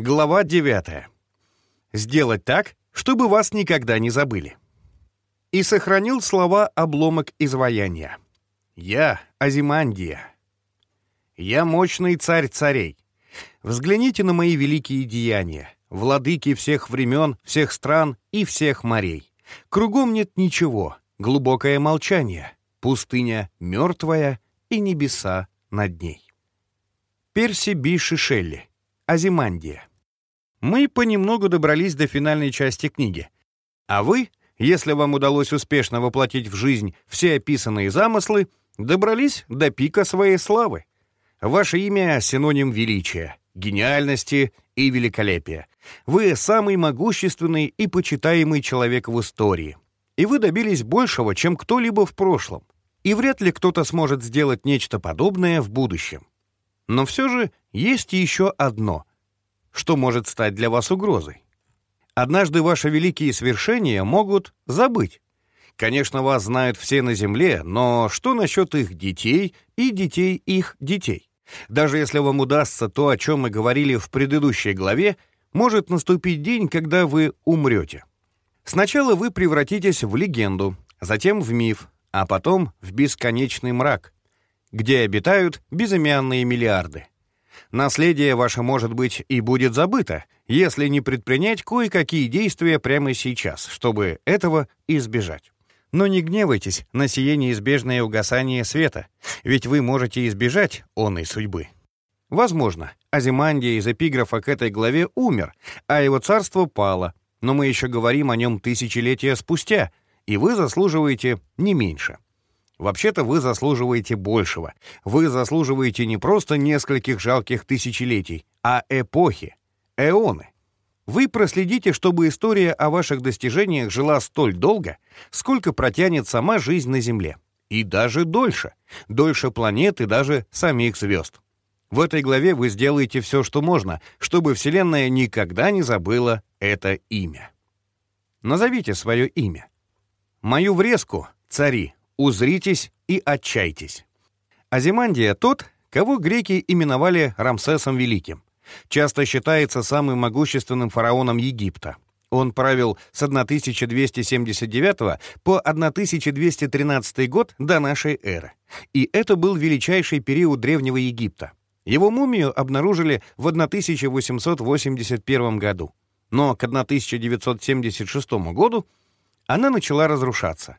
Глава 9. Сделать так, чтобы вас никогда не забыли. И сохранил слова обломок изваяния. Я Азимандия. Я мощный царь царей. Взгляните на мои великие деяния, владыки всех времен, всех стран и всех морей. Кругом нет ничего, глубокое молчание, пустыня мертвая и небеса над ней. Перси Биши Шелли. Азимандия. Мы понемногу добрались до финальной части книги. А вы, если вам удалось успешно воплотить в жизнь все описанные замыслы, добрались до пика своей славы. Ваше имя — синоним величия, гениальности и великолепия. Вы самый могущественный и почитаемый человек в истории. И вы добились большего, чем кто-либо в прошлом. И вряд ли кто-то сможет сделать нечто подобное в будущем. Но все же есть еще одно, что может стать для вас угрозой. Однажды ваши великие свершения могут забыть. Конечно, вас знают все на Земле, но что насчет их детей и детей их детей? Даже если вам удастся то, о чем мы говорили в предыдущей главе, может наступить день, когда вы умрете. Сначала вы превратитесь в легенду, затем в миф, а потом в бесконечный мрак, где обитают безымянные миллиарды. Наследие ваше, может быть, и будет забыто, если не предпринять кое-какие действия прямо сейчас, чтобы этого избежать. Но не гневайтесь на сие неизбежное угасание света, ведь вы можете избежать онной судьбы. Возможно, Азимандия из эпиграфа к этой главе умер, а его царство пало, но мы еще говорим о нем тысячелетия спустя, и вы заслуживаете не меньше. Вообще-то вы заслуживаете большего. Вы заслуживаете не просто нескольких жалких тысячелетий, а эпохи, эоны. Вы проследите, чтобы история о ваших достижениях жила столь долго, сколько протянет сама жизнь на Земле. И даже дольше. Дольше планет и даже самих звезд. В этой главе вы сделаете все, что можно, чтобы Вселенная никогда не забыла это имя. Назовите свое имя. Мою врезку, цари, узритесь и отчайтесь. Азимандия — тот, кого греки именовали Рамсесом Великим. Часто считается самым могущественным фараоном Египта. Он правил с 1279 по 1213 год до нашей эры. И это был величайший период Древнего Египта. Его мумию обнаружили в 1881 году. Но к 1976 году она начала разрушаться.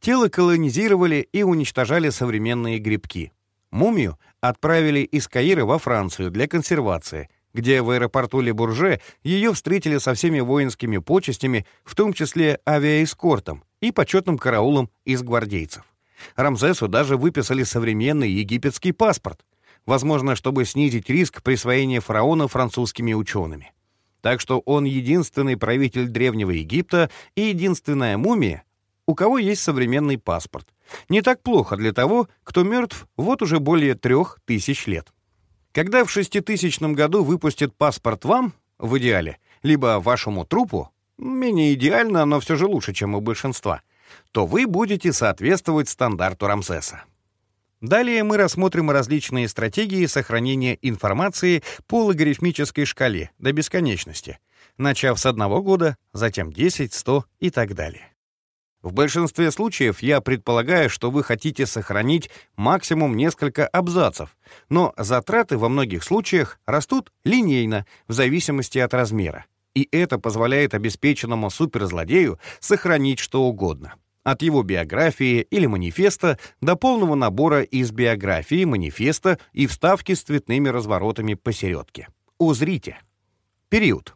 Тело колонизировали и уничтожали современные грибки. Мумию отправили из Каира во Францию для консервации, где в аэропорту Ле-Бурже ее встретили со всеми воинскими почестями, в том числе авиаэскортом и почетным караулом из гвардейцев. Рамзесу даже выписали современный египетский паспорт, возможно, чтобы снизить риск присвоения фараона французскими учеными. Так что он единственный правитель Древнего Египта и единственная мумия, у кого есть современный паспорт. Не так плохо для того, кто мертв вот уже более трех тысяч лет. Когда в 6000 году выпустят паспорт вам, в идеале, либо вашему трупу, менее идеально, но все же лучше, чем у большинства, то вы будете соответствовать стандарту Рамсеса. Далее мы рассмотрим различные стратегии сохранения информации по логарифмической шкале до бесконечности, начав с одного года, затем 10, 100 и так далее. В большинстве случаев я предполагаю, что вы хотите сохранить максимум несколько абзацев, но затраты во многих случаях растут линейно в зависимости от размера. И это позволяет обеспеченному суперзлодею сохранить что угодно. От его биографии или манифеста до полного набора из биографии, манифеста и вставки с цветными разворотами посередке. Узрите. Период.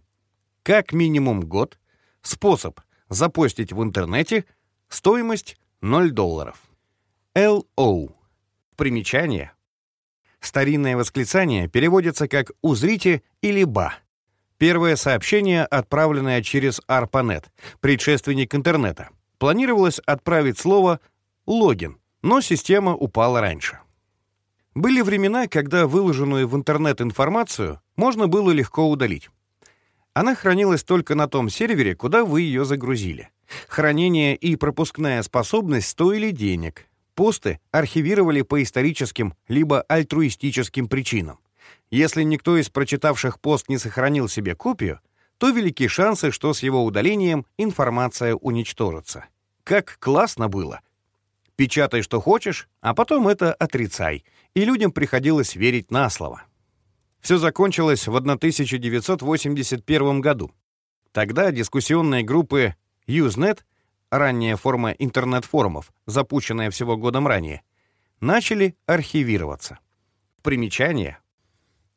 Как минимум год. Способ — запостить в интернете, стоимость 0 долларов. LO. Примечание. Старинное восклицание переводится как «узрите» или «ба». Первое сообщение, отправленное через ARPANET, предшественник интернета. Планировалось отправить слово «логин», но система упала раньше. Были времена, когда выложенную в интернет информацию можно было легко удалить. Она хранилась только на том сервере, куда вы ее загрузили. Хранение и пропускная способность стоили денег. Посты архивировали по историческим либо альтруистическим причинам. Если никто из прочитавших пост не сохранил себе копию, то велики шансы, что с его удалением информация уничтожится. Как классно было! Печатай, что хочешь, а потом это отрицай, и людям приходилось верить на слово. Все закончилось в 1981 году. Тогда дискуссионные группы Usenet, ранняя форма интернет-форумов, запущенная всего годом ранее, начали архивироваться. Примечание.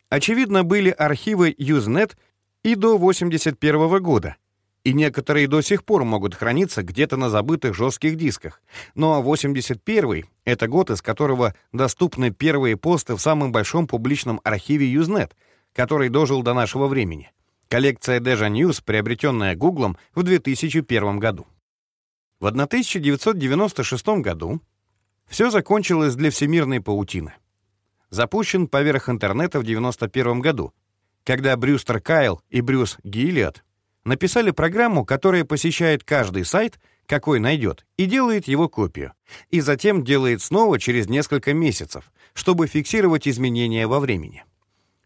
Очевидно, были архивы Usenet и до 1981 года, и некоторые до сих пор могут храниться где-то на забытых жестких дисках. Но ну, а 81 — это год, из которого доступны первые посты в самом большом публичном архиве Usenet, который дожил до нашего времени. Коллекция Deja News, приобретенная Гуглом в 2001 году. В 1996 году все закончилось для всемирной паутины. Запущен поверх интернета в 1991 году, когда Брюстер Кайл и Брюс Гиллиот написали программу, которая посещает каждый сайт, какой найдет, и делает его копию, и затем делает снова через несколько месяцев, чтобы фиксировать изменения во времени.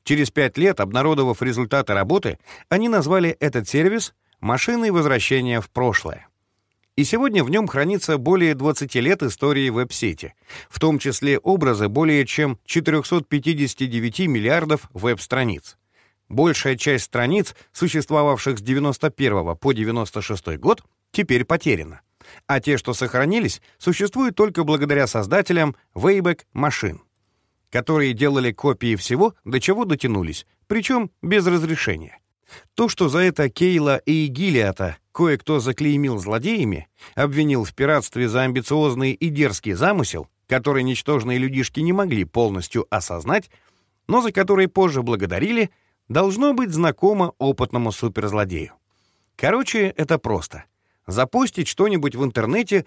Через пять лет, обнародовав результаты работы, они назвали этот сервис «машиной возвращения в прошлое». И сегодня в нем хранится более 20 лет истории веб-сети, в том числе образы более чем 459 миллиардов веб-страниц. Большая часть страниц, существовавших с 91 по 96 год, теперь потеряна. А те, что сохранились, существуют только благодаря создателям Wayback Machine, которые делали копии всего, до чего дотянулись, причем без разрешения. То, что за это Кейла и Гиллиата кое-кто заклеймил злодеями, обвинил в пиратстве за амбициозный и дерзкий замысел, который ничтожные людишки не могли полностью осознать, но за который позже благодарили, должно быть знакомо опытному суперзлодею. Короче, это просто. Запустить что-нибудь в интернете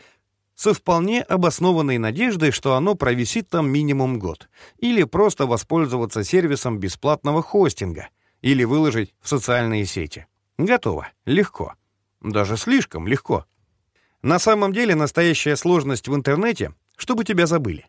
со вполне обоснованной надеждой, что оно провисит там минимум год, или просто воспользоваться сервисом бесплатного хостинга, или выложить в социальные сети. Готово. Легко. Даже слишком легко. На самом деле настоящая сложность в интернете, чтобы тебя забыли.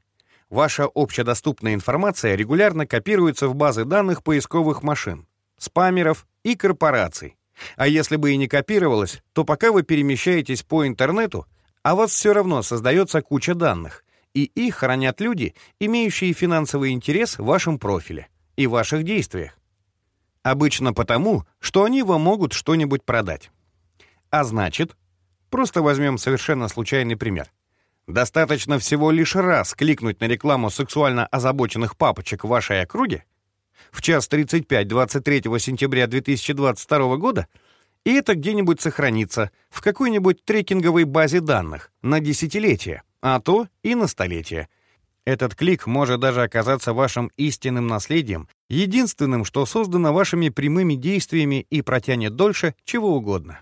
Ваша общедоступная информация регулярно копируется в базы данных поисковых машин, спамеров и корпораций. А если бы и не копировалось, то пока вы перемещаетесь по интернету, а вас все равно создается куча данных, и их хранят люди, имеющие финансовый интерес в вашем профиле и ваших действиях. Обычно потому, что они вам могут что-нибудь продать. А значит, просто возьмем совершенно случайный пример. Достаточно всего лишь раз кликнуть на рекламу сексуально озабоченных папочек в вашей округе в час 35 23 сентября 2022 года, и это где-нибудь сохранится в какой-нибудь трекинговой базе данных на десятилетия, а то и на столетия. Этот клик может даже оказаться вашим истинным наследием, единственным, что создано вашими прямыми действиями и протянет дольше чего угодно.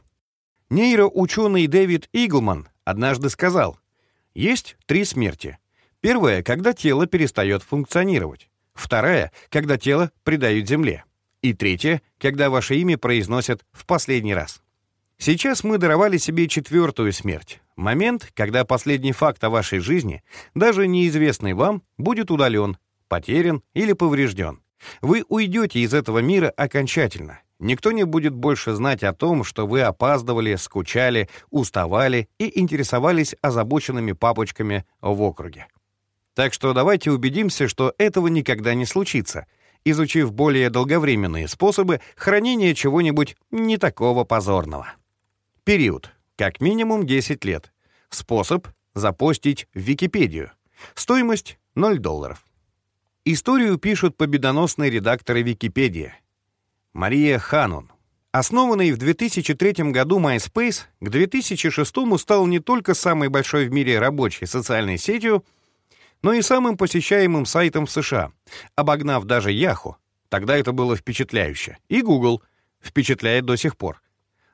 Нейроученый Дэвид Иглман однажды сказал, есть три смерти. Первая, когда тело перестает функционировать. Вторая, когда тело предают земле. И третья, когда ваше имя произносят в последний раз. Сейчас мы даровали себе четвертую смерть. Момент, когда последний факт о вашей жизни, даже неизвестный вам, будет удален, потерян или поврежден. Вы уйдете из этого мира окончательно. Никто не будет больше знать о том, что вы опаздывали, скучали, уставали и интересовались озабоченными папочками в округе. Так что давайте убедимся, что этого никогда не случится, изучив более долговременные способы хранения чего-нибудь не такого позорного. Период. Как минимум 10 лет. Способ — запостить в Википедию. Стоимость — 0 долларов. Историю пишут победоносные редакторы Википедии. Мария Ханун. Основанный в 2003 году MySpace к 2006 стал не только самой большой в мире рабочей социальной сетью, но и самым посещаемым сайтом в США, обогнав даже Yahoo. Тогда это было впечатляюще. И Google впечатляет до сих пор.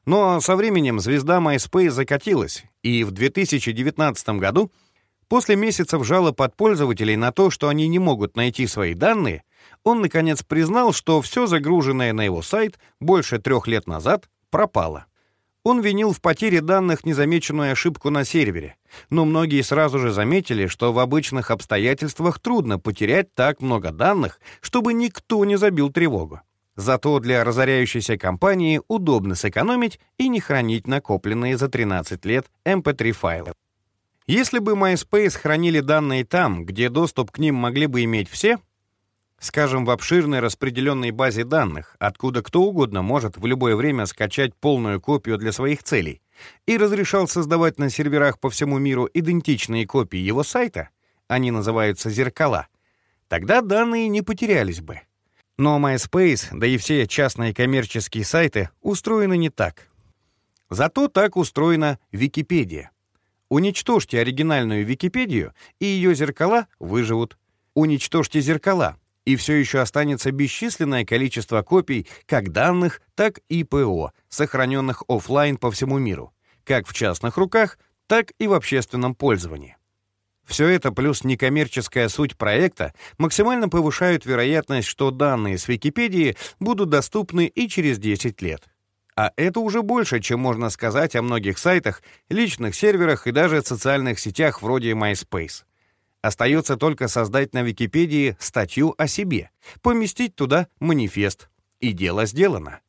Но со временем звезда MySpace закатилась, и в 2019 году — После месяцев жалоб от пользователей на то, что они не могут найти свои данные, он, наконец, признал, что все загруженное на его сайт больше трех лет назад пропало. Он винил в потере данных незамеченную ошибку на сервере, но многие сразу же заметили, что в обычных обстоятельствах трудно потерять так много данных, чтобы никто не забил тревогу. Зато для разоряющейся компании удобно сэкономить и не хранить накопленные за 13 лет MP3 файлы. Если бы MySpace хранили данные там, где доступ к ним могли бы иметь все, скажем, в обширной распределенной базе данных, откуда кто угодно может в любое время скачать полную копию для своих целей, и разрешал создавать на серверах по всему миру идентичные копии его сайта, они называются «зеркала», тогда данные не потерялись бы. Но MySpace, да и все частные коммерческие сайты устроены не так. Зато так устроена Википедия. Уничтожьте оригинальную Википедию, и ее зеркала выживут. Уничтожьте зеркала, и все еще останется бесчисленное количество копий как данных, так и ПО, сохраненных офлайн по всему миру, как в частных руках, так и в общественном пользовании. Все это плюс некоммерческая суть проекта максимально повышают вероятность, что данные с Википедии будут доступны и через 10 лет. А это уже больше, чем можно сказать о многих сайтах, личных серверах и даже социальных сетях вроде MySpace. Остается только создать на Википедии статью о себе, поместить туда манифест. И дело сделано.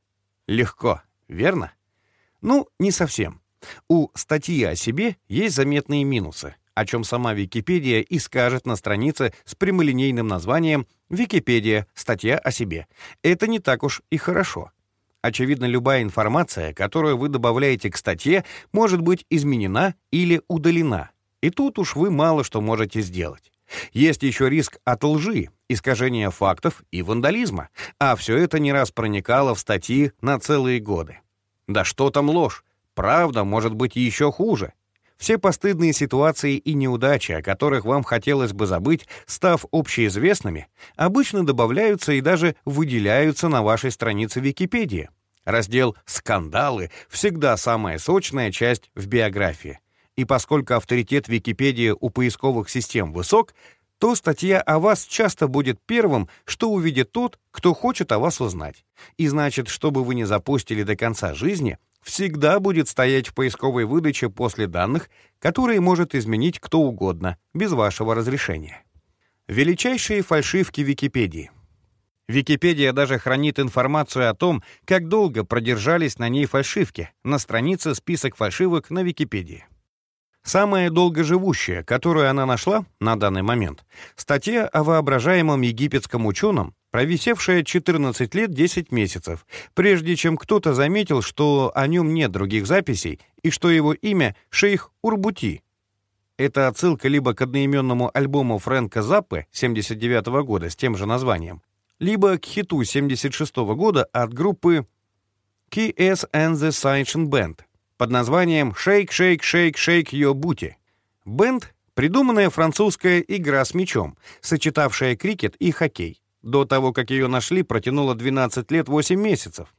Легко, верно? Ну, не совсем. У статьи о себе есть заметные минусы о чем сама Википедия и скажет на странице с прямолинейным названием «Википедия. Статья о себе». Это не так уж и хорошо. Очевидно, любая информация, которую вы добавляете к статье, может быть изменена или удалена. И тут уж вы мало что можете сделать. Есть еще риск от лжи, искажения фактов и вандализма, а все это не раз проникало в статьи на целые годы. Да что там ложь? Правда может быть еще хуже. Все постыдные ситуации и неудачи, о которых вам хотелось бы забыть, став общеизвестными, обычно добавляются и даже выделяются на вашей странице Википедии. Раздел «Скандалы» всегда самая сочная часть в биографии. И поскольку авторитет Википедии у поисковых систем высок, то статья о вас часто будет первым, что увидит тот, кто хочет о вас узнать. И значит, чтобы вы не запустили до конца жизни — всегда будет стоять в поисковой выдаче после данных, которые может изменить кто угодно, без вашего разрешения. Величайшие фальшивки Википедии. Википедия даже хранит информацию о том, как долго продержались на ней фальшивки, на странице список фальшивок на Википедии. Самая долгоживущая, которую она нашла на данный момент, статья о воображаемом египетском ученом, провисевшая 14 лет 10 месяцев, прежде чем кто-то заметил, что о нем нет других записей и что его имя — шейх Урбути. Это отсылка либо к одноименному альбому Фрэнка Заппы 79 -го года с тем же названием, либо к хиту 76 -го года от группы KS and the Sunshine Band под названием «Shake, shake, shake, shake your booty». Бенд — придуманная французская игра с мячом, сочетавшая крикет и хоккей. До того, как ее нашли, протянуло 12 лет 8 месяцев.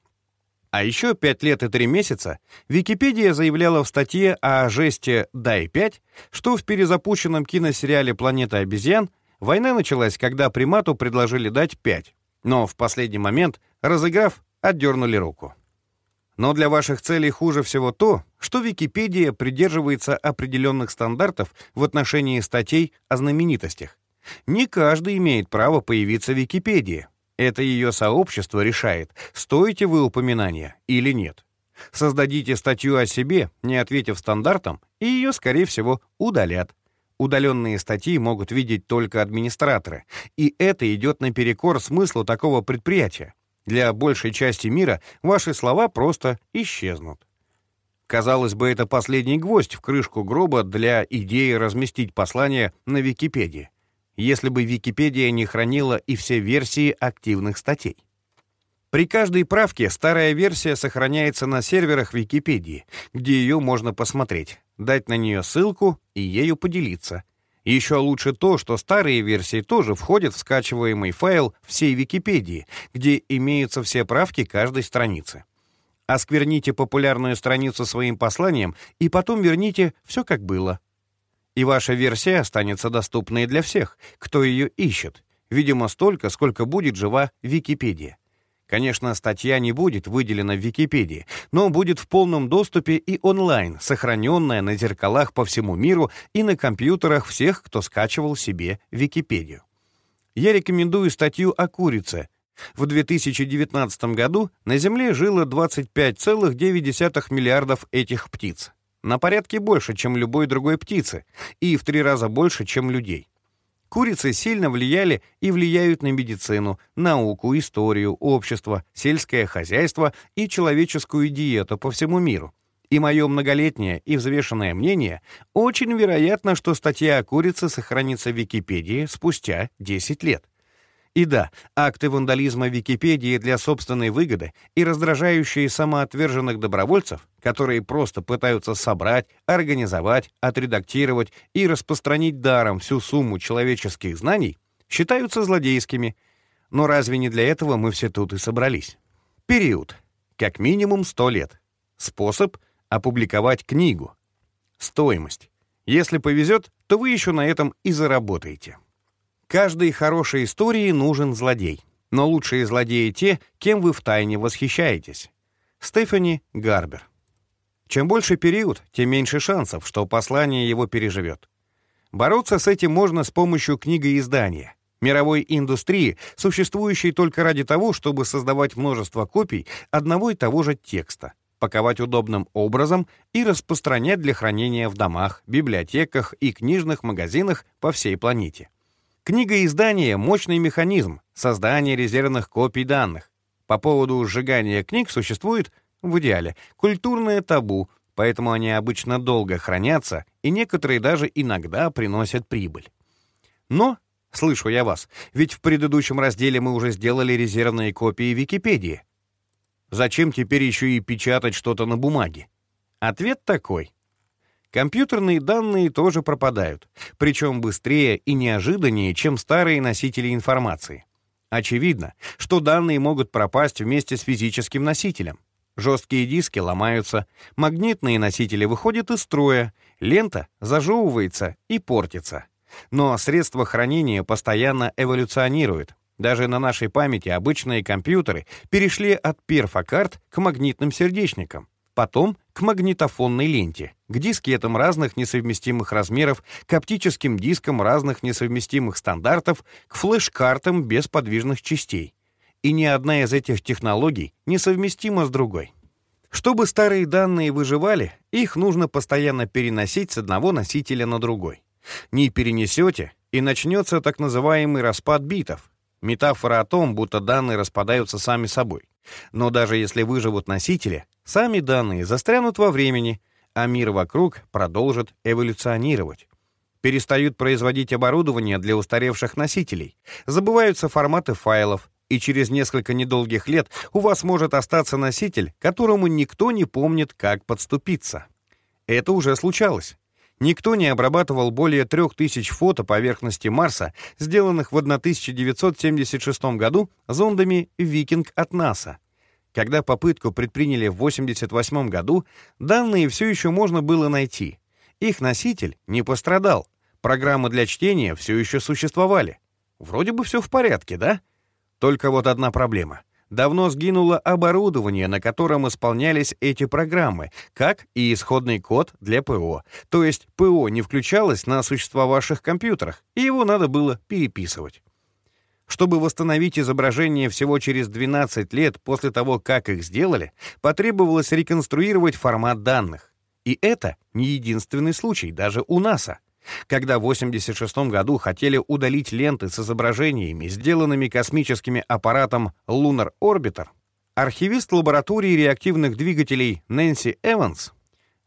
А еще 5 лет и 3 месяца Википедия заявляла в статье о жесте «Дай 5», что в перезапущенном киносериале «Планета обезьян» война началась, когда примату предложили дать 5, но в последний момент, разыграв, отдернули руку. Но для ваших целей хуже всего то, что Википедия придерживается определенных стандартов в отношении статей о знаменитостях, не каждый имеет право появиться в Википедии. Это ее сообщество решает, стоите вы упоминания или нет. Создадите статью о себе, не ответив стандартам, и ее, скорее всего, удалят. Удаленные статьи могут видеть только администраторы, и это идет наперекор смыслу такого предприятия. Для большей части мира ваши слова просто исчезнут. Казалось бы, это последний гвоздь в крышку гроба для идеи разместить послание на Википедии если бы Википедия не хранила и все версии активных статей. При каждой правке старая версия сохраняется на серверах Википедии, где ее можно посмотреть, дать на нее ссылку и ею поделиться. Еще лучше то, что старые версии тоже входят в скачиваемый файл всей Википедии, где имеются все правки каждой страницы. Оскверните популярную страницу своим посланием и потом верните все как было и ваша версия останется доступной для всех, кто ее ищет, видимо, столько, сколько будет жива Википедия. Конечно, статья не будет выделена в Википедии, но будет в полном доступе и онлайн, сохраненная на зеркалах по всему миру и на компьютерах всех, кто скачивал себе Википедию. Я рекомендую статью о курице. В 2019 году на Земле жило 25,9 миллиардов этих птиц. На порядке больше, чем любой другой птицы, и в три раза больше, чем людей. Курицы сильно влияли и влияют на медицину, науку, историю, общество, сельское хозяйство и человеческую диету по всему миру. И мое многолетнее и взвешенное мнение, очень вероятно, что статья о курице сохранится в Википедии спустя 10 лет. И да, акты вандализма Википедии для собственной выгоды и раздражающие самоотверженных добровольцев, которые просто пытаются собрать, организовать, отредактировать и распространить даром всю сумму человеческих знаний, считаются злодейскими. Но разве не для этого мы все тут и собрались? Период. Как минимум 100 лет. Способ — опубликовать книгу. Стоимость. Если повезет, то вы еще на этом и заработаете. Каждой хорошей истории нужен злодей. Но лучшие злодеи те, кем вы втайне восхищаетесь. Стефани Гарбер. Чем больше период, тем меньше шансов, что послание его переживет. Бороться с этим можно с помощью книгоиздания, мировой индустрии, существующей только ради того, чтобы создавать множество копий одного и того же текста, паковать удобным образом и распространять для хранения в домах, библиотеках и книжных магазинах по всей планете. Книгоиздание — мощный механизм создания резервных копий данных. По поводу сжигания книг существует, в идеале, культурное табу, поэтому они обычно долго хранятся, и некоторые даже иногда приносят прибыль. Но, слышу я вас, ведь в предыдущем разделе мы уже сделали резервные копии Википедии. Зачем теперь еще и печатать что-то на бумаге? Ответ такой — Компьютерные данные тоже пропадают, причем быстрее и неожиданнее, чем старые носители информации. Очевидно, что данные могут пропасть вместе с физическим носителем. Жесткие диски ломаются, магнитные носители выходят из строя, лента зажевывается и портится. Но средства хранения постоянно эволюционируют. Даже на нашей памяти обычные компьютеры перешли от перфокарт к магнитным сердечникам потом к магнитофонной ленте, к дискетам разных несовместимых размеров, к оптическим дискам разных несовместимых стандартов, к флеш-картам без подвижных частей. И ни одна из этих технологий не совместима с другой. Чтобы старые данные выживали, их нужно постоянно переносить с одного носителя на другой. Не перенесете, и начнется так называемый распад битов. Метафора о том, будто данные распадаются сами собой. Но даже если выживут носители, сами данные застрянут во времени, а мир вокруг продолжит эволюционировать. Перестают производить оборудование для устаревших носителей, забываются форматы файлов, и через несколько недолгих лет у вас может остаться носитель, которому никто не помнит, как подступиться. Это уже случалось. Никто не обрабатывал более 3000 фото поверхности Марса, сделанных в 1976 году зондами «Викинг» от НАСА. Когда попытку предприняли в 1988 году, данные все еще можно было найти. Их носитель не пострадал. Программы для чтения все еще существовали. Вроде бы все в порядке, да? Только вот одна проблема — давно сгинуло оборудование, на котором исполнялись эти программы, как и исходный код для ПО. То есть ПО не включалось на существовавших компьютерах, и его надо было переписывать. Чтобы восстановить изображение всего через 12 лет после того, как их сделали, потребовалось реконструировать формат данных. И это не единственный случай, даже у НАСА. Когда в 1986 году хотели удалить ленты с изображениями, сделанными космическим аппаратом Lunar Orbiter, архивист лаборатории реактивных двигателей Нэнси Эванс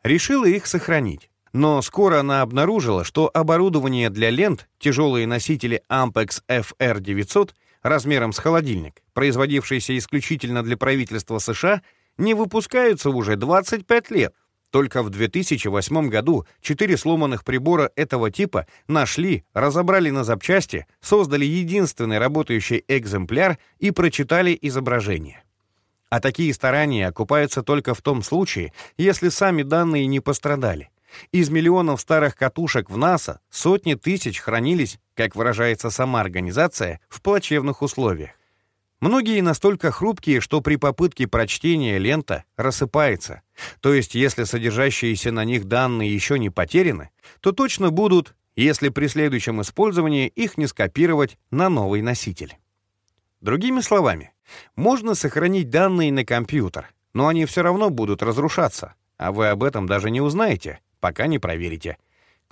решила их сохранить. Но скоро она обнаружила, что оборудование для лент, тяжелые носители Ampex FR900 размером с холодильник, производившиеся исключительно для правительства США, не выпускаются уже 25 лет. Только в 2008 году четыре сломанных прибора этого типа нашли, разобрали на запчасти, создали единственный работающий экземпляр и прочитали изображение. А такие старания окупаются только в том случае, если сами данные не пострадали. Из миллионов старых катушек в НАСА сотни тысяч хранились, как выражается сама организация, в плачевных условиях. Многие настолько хрупкие, что при попытке прочтения лента рассыпается. То есть, если содержащиеся на них данные еще не потеряны, то точно будут, если при следующем использовании их не скопировать на новый носитель. Другими словами, можно сохранить данные на компьютер, но они все равно будут разрушаться, а вы об этом даже не узнаете, пока не проверите.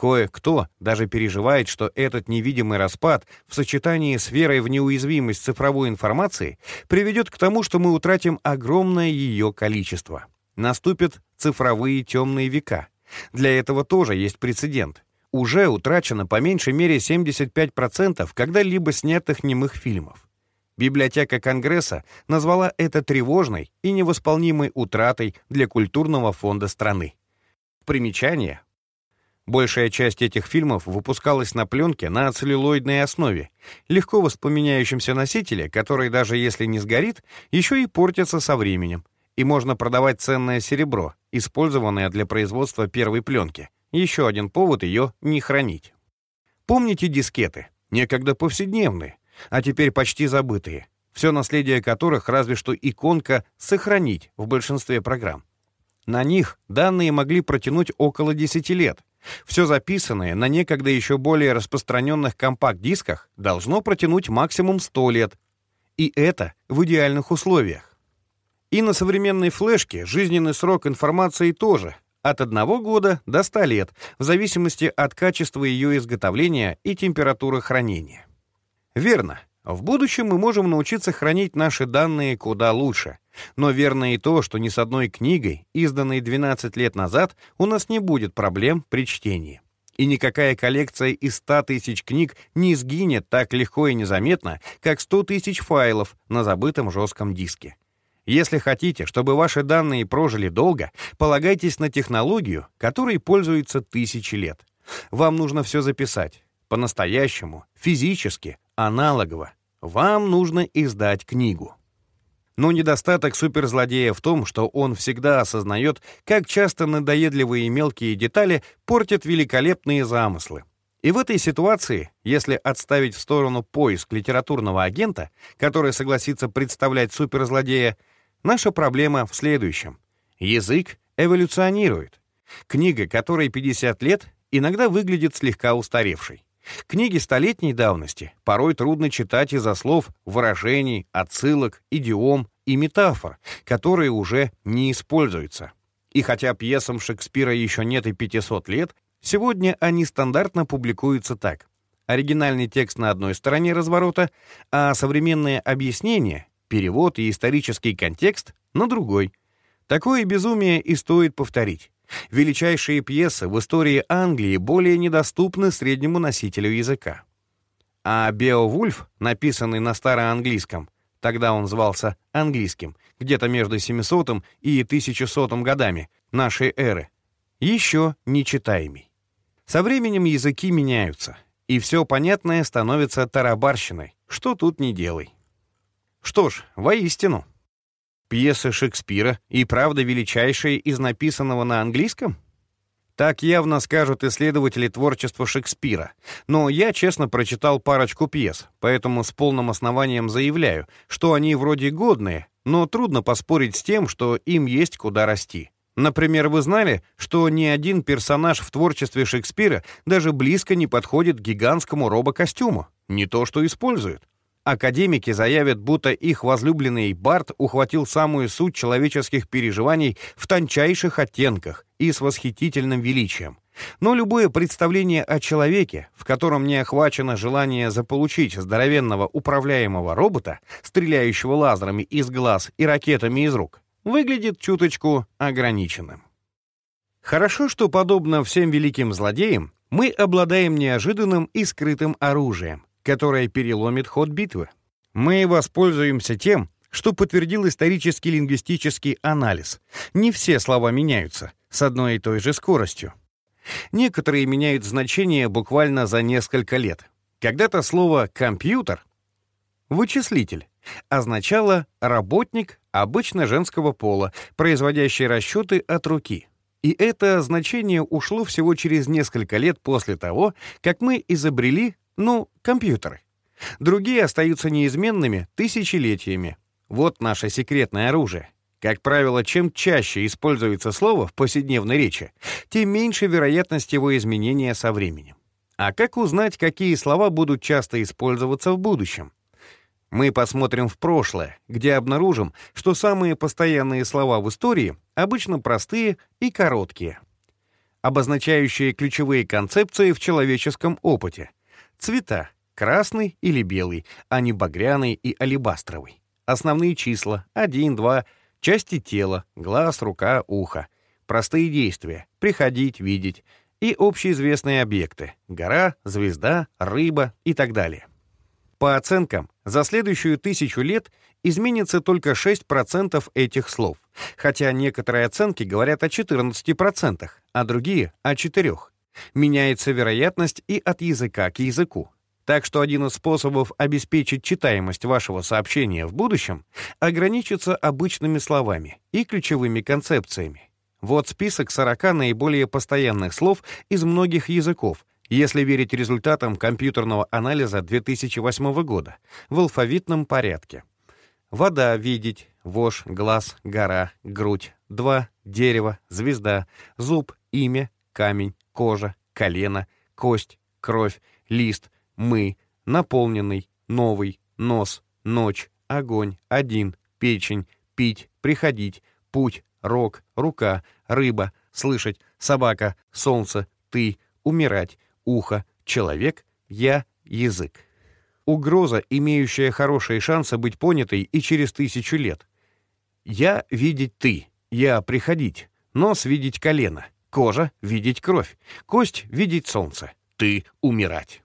Кое-кто даже переживает, что этот невидимый распад в сочетании с верой в неуязвимость цифровой информации приведет к тому, что мы утратим огромное ее количество. Наступят цифровые темные века. Для этого тоже есть прецедент. Уже утрачено по меньшей мере 75% когда-либо снятых немых фильмов. Библиотека Конгресса назвала это тревожной и невосполнимой утратой для культурного фонда страны. Примечание. Большая часть этих фильмов выпускалась на пленке на целлюлоидной основе, легко воспламеняющемся носителе, который даже если не сгорит, еще и портится со временем, и можно продавать ценное серебро, использованное для производства первой пленки. Еще один повод ее не хранить. Помните дискеты? Некогда повседневные, а теперь почти забытые, все наследие которых разве что иконка «Сохранить» в большинстве программ. На них данные могли протянуть около 10 лет. Все записанное на некогда еще более распространенных компакт-дисках должно протянуть максимум 100 лет. И это в идеальных условиях. И на современной флешке жизненный срок информации тоже от 1 года до 100 лет, в зависимости от качества ее изготовления и температуры хранения. Верно. В будущем мы можем научиться хранить наши данные куда лучше. Но верно и то, что ни с одной книгой, изданной 12 лет назад, у нас не будет проблем при чтении. И никакая коллекция из 100 тысяч книг не сгинет так легко и незаметно, как 100 тысяч файлов на забытом жестком диске. Если хотите, чтобы ваши данные прожили долго, полагайтесь на технологию, которой пользуются тысячи лет. Вам нужно все записать. По-настоящему, физически, аналогово. Вам нужно издать книгу. Но недостаток суперзлодея в том, что он всегда осознает, как часто надоедливые мелкие детали портят великолепные замыслы. И в этой ситуации, если отставить в сторону поиск литературного агента, который согласится представлять суперзлодея, наша проблема в следующем. Язык эволюционирует. Книга, которой 50 лет, иногда выглядит слегка устаревшей. Книги столетней давности порой трудно читать из-за слов, выражений, отсылок, идиом и метафор, которые уже не используются. И хотя пьесам Шекспира еще нет и 500 лет, сегодня они стандартно публикуются так. Оригинальный текст на одной стороне разворота, а современное объяснение, перевод и исторический контекст на другой. Такое безумие и стоит повторить. Величайшие пьесы в истории Англии более недоступны среднему носителю языка. А «Беовульф», написанный на староанглийском, тогда он звался английским, где-то между 700 и 1100 годами нашей эры, еще нечитаемый. Со временем языки меняются, и все понятное становится тарабарщиной, что тут не делай. Что ж, воистину, Пьесы Шекспира и правда величайшие из написанного на английском? Так явно скажут исследователи творчества Шекспира. Но я честно прочитал парочку пьес, поэтому с полным основанием заявляю, что они вроде годные, но трудно поспорить с тем, что им есть куда расти. Например, вы знали, что ни один персонаж в творчестве Шекспира даже близко не подходит к гигантскому робокостюму, не то что использует. Академики заявят, будто их возлюбленный Барт ухватил самую суть человеческих переживаний в тончайших оттенках и с восхитительным величием. Но любое представление о человеке, в котором не охвачено желание заполучить здоровенного управляемого робота, стреляющего лазерами из глаз и ракетами из рук, выглядит чуточку ограниченным. Хорошо, что, подобно всем великим злодеям, мы обладаем неожиданным и скрытым оружием, которая переломит ход битвы. Мы воспользуемся тем, что подтвердил исторический лингвистический анализ. Не все слова меняются с одной и той же скоростью. Некоторые меняют значение буквально за несколько лет. Когда-то слово «компьютер» — вычислитель — означало «работник» обычно женского пола, производящий расчеты от руки. И это значение ушло всего через несколько лет после того, как мы изобрели ну, компьютеры. Другие остаются неизменными тысячелетиями. Вот наше секретное оружие. Как правило, чем чаще используется слово в повседневной речи, тем меньше вероятность его изменения со временем. А как узнать, какие слова будут часто использоваться в будущем? Мы посмотрим в прошлое, где обнаружим, что самые постоянные слова в истории обычно простые и короткие, обозначающие ключевые концепции в человеческом опыте. Цвета — красный или белый, а не багряный и алебастровый. Основные числа — 1, 2, Части тела, глаз, рука, ухо. Простые действия — приходить, видеть. И общеизвестные объекты — гора, звезда, рыба и так далее. По оценкам, за следующую тысячу лет изменится только 6% этих слов, хотя некоторые оценки говорят о 14%, а другие — о 4%. Меняется вероятность и от языка к языку. Так что один из способов обеспечить читаемость вашего сообщения в будущем — ограничиться обычными словами и ключевыми концепциями. Вот список 40 наиболее постоянных слов из многих языков, если верить результатам компьютерного анализа 2008 года, в алфавитном порядке. Вода — видеть, вож, глаз, гора, грудь, два, дерево, звезда, зуб, имя, камень, кожа, колено, кость, кровь, лист — мы, наполненный, новый, нос, ночь, огонь, один, печень, пить, приходить, путь, рог, рука, рыба, слышать, собака, солнце, ты, умирать, ухо, человек, я, язык. Угроза, имеющая хорошие шансы быть понятой и через тысячу лет. Я видеть ты, я приходить, нос видеть колено, кожа видеть кровь, кость видеть солнце, ты умирать.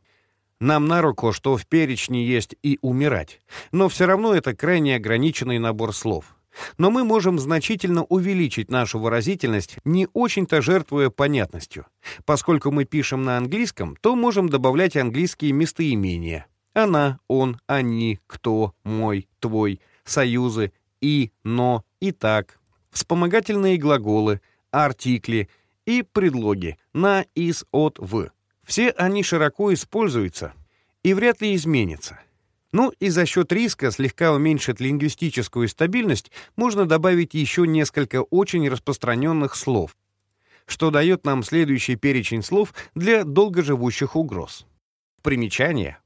Нам на руку, что в перечне есть и «умирать», но все равно это крайне ограниченный набор слов. Но мы можем значительно увеличить нашу выразительность, не очень-то жертвуя понятностью. Поскольку мы пишем на английском, то можем добавлять английские местоимения. Она, он, они, кто, мой, твой, союзы, и, но, и так. Вспомогательные глаголы, артикли и предлоги на, из, от, в. Все они широко используются и вряд ли изменятся. Ну и за счет риска слегка уменьшить лингвистическую стабильность можно добавить еще несколько очень распространенных слов, что дает нам следующий перечень слов для долгоживущих угроз. Примечание.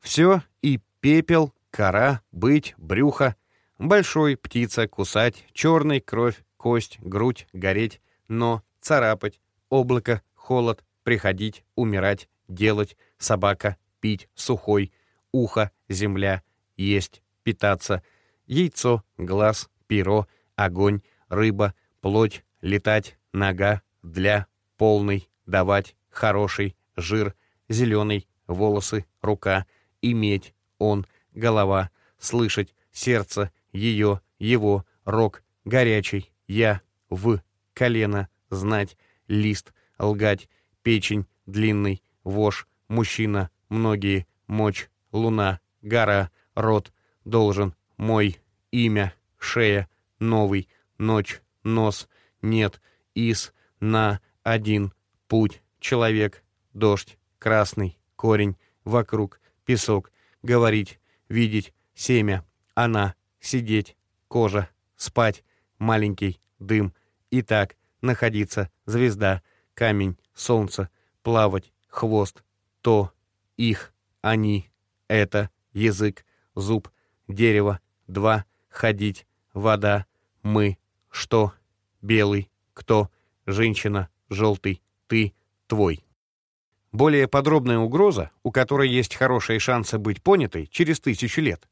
Все и пепел, кора, быть, брюхо, большой, птица, кусать, черный, кровь, кость, грудь, гореть, но, царапать, облако, холод, приходить, умирать, делать, собака, пить, сухой, ухо, земля, есть, питаться, яйцо, глаз, перо, огонь, рыба, плоть, летать, нога, для, полный, давать, хороший, жир, зеленый, волосы, рука, иметь, он, голова, слышать, сердце, ее, его, рог, горячий, я, в, колено, знать, лист, лгать, печень, длинный, вож, мужчина, многие, мочь, луна, гора, рот, должен, мой, имя, шея, новый, ночь, нос, нет, из, на, один, путь, человек, дождь, красный, корень, вокруг, песок, говорить, видеть, семя, она, сидеть, кожа, спать, маленький, дым, и так, находиться, звезда, камень, солнце, плавать, хвост, то, их, они, это, язык, зуб, дерево, два, ходить, вода, мы, что, белый, кто, женщина, желтый, ты, твой. Более подробная угроза, у которой есть хорошие шансы быть понятой через тысячу лет.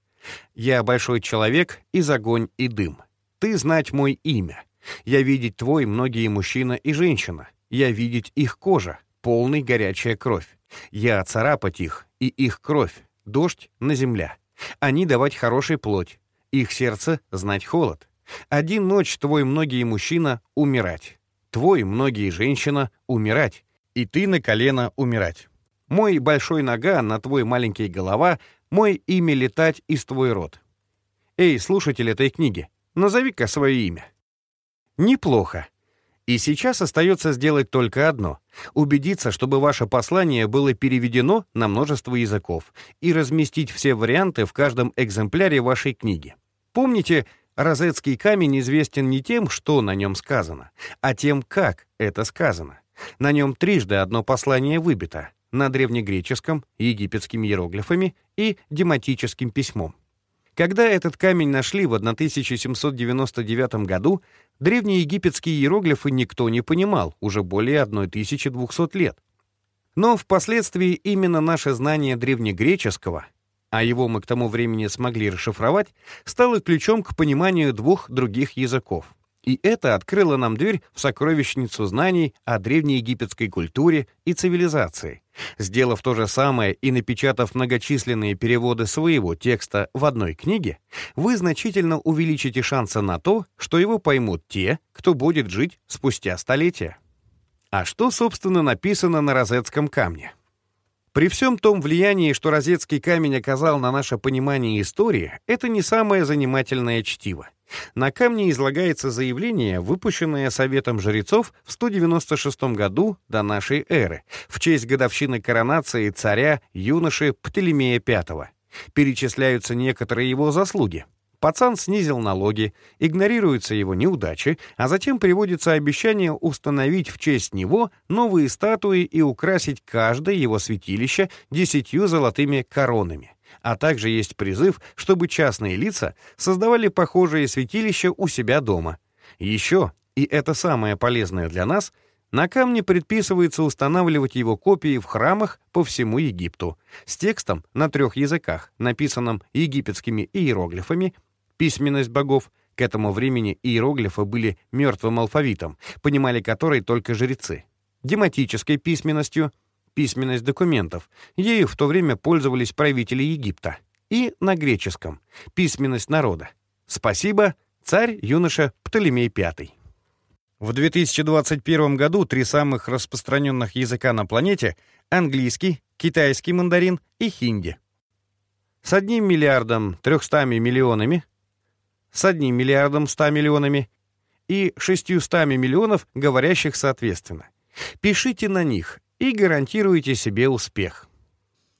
Я большой человек, из огонь и дым. Ты знать мой имя. Я видеть твой многие мужчина и женщина. Я видеть их кожа, полный горячая кровь. Я царапать их, и их кровь, дождь на земля. Они давать хороший плоть, их сердце знать холод. Один ночь твой многие мужчина умирать, твой многие женщина умирать, и ты на колено умирать. Мой большой нога на твой маленький голова, мой имя летать из твой рот. Эй, слушатель этой книги, назови-ка свое имя. Неплохо. И сейчас остается сделать только одно — убедиться, чтобы ваше послание было переведено на множество языков и разместить все варианты в каждом экземпляре вашей книги. Помните, Розетский камень известен не тем, что на нем сказано, а тем, как это сказано. На нем трижды одно послание выбито — на древнегреческом, египетскими иероглифами и дематическим письмом. Когда этот камень нашли в 1799 году, древнеегипетские иероглифы никто не понимал уже более 1200 лет. Но впоследствии именно наше знание древнегреческого, а его мы к тому времени смогли расшифровать, стало ключом к пониманию двух других языков — и это открыло нам дверь в сокровищницу знаний о древнеегипетской культуре и цивилизации. Сделав то же самое и напечатав многочисленные переводы своего текста в одной книге, вы значительно увеличите шансы на то, что его поймут те, кто будет жить спустя столетия. А что, собственно, написано на розетском камне? При всем том влиянии, что розетский камень оказал на наше понимание истории, это не самое занимательное чтиво. На камне излагается заявление, выпущенное Советом жрецов в 196 году до нашей эры, в честь годовщины коронации царя юноши Птолемея V. Перечисляются некоторые его заслуги. Пацан снизил налоги, игнорируются его неудачи, а затем приводится обещание установить в честь него новые статуи и украсить каждое его святилище десятью золотыми коронами а также есть призыв, чтобы частные лица создавали похожие святилища у себя дома. Еще, и это самое полезное для нас, на камне предписывается устанавливать его копии в храмах по всему Египту с текстом на трех языках, написанным египетскими иероглифами, письменность богов, к этому времени иероглифы были мертвым алфавитом, понимали который только жрецы, дематической письменностью — письменность документов, ею в то время пользовались правители Египта, и на греческом — письменность народа. Спасибо, царь-юноша Птолемей V. В 2021 году три самых распространенных языка на планете — английский, китайский мандарин и хинди. С одним миллиардом трехстами миллионами, с одним миллиардом ста миллионами и шестьюстами миллионов говорящих соответственно. Пишите на них и гарантируете себе успех.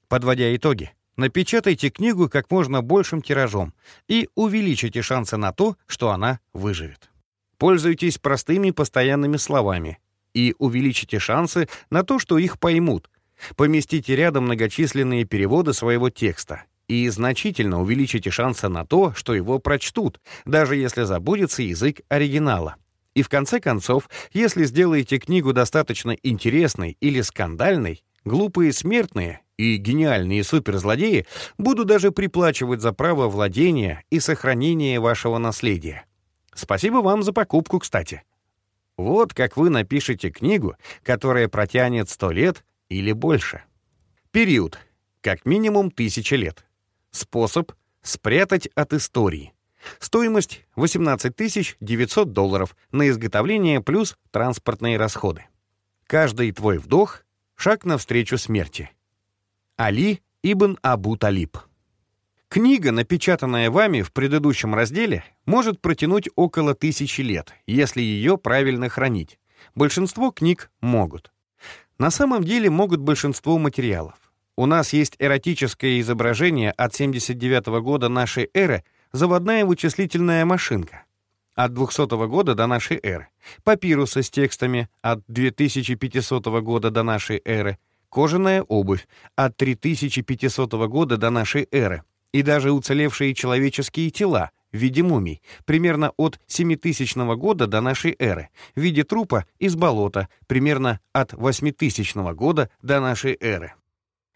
Подводя итоги, напечатайте книгу как можно большим тиражом и увеличите шансы на то, что она выживет. Пользуйтесь простыми постоянными словами и увеличите шансы на то, что их поймут. Поместите рядом многочисленные переводы своего текста и значительно увеличите шансы на то, что его прочтут, даже если забудется язык оригинала. И в конце концов, если сделаете книгу достаточно интересной или скандальной, глупые смертные и гениальные суперзлодеи будут даже приплачивать за право владения и сохранения вашего наследия. Спасибо вам за покупку, кстати. Вот как вы напишете книгу, которая протянет сто лет или больше. Период. Как минимум тысяча лет. Способ — спрятать от истории. Стоимость 18 900 долларов на изготовление плюс транспортные расходы. Каждый твой вдох — шаг навстречу смерти. Али Ибн Абу Талиб. Книга, напечатанная вами в предыдущем разделе, может протянуть около тысячи лет, если ее правильно хранить. Большинство книг могут. На самом деле могут большинство материалов. У нас есть эротическое изображение от 79 -го года нашей эры — заводная вычислительная машинка. От 200 года до нашей эры, папирусы с текстами от 2500 года до нашей эры, кожаная обувь от 3500 года до нашей эры. И даже уцелевшие человеческие тела в виде мумий. Примерно от 7000 года до нашей эры, в виде трупа из болота. Примерно от 8000 года до нашей эры.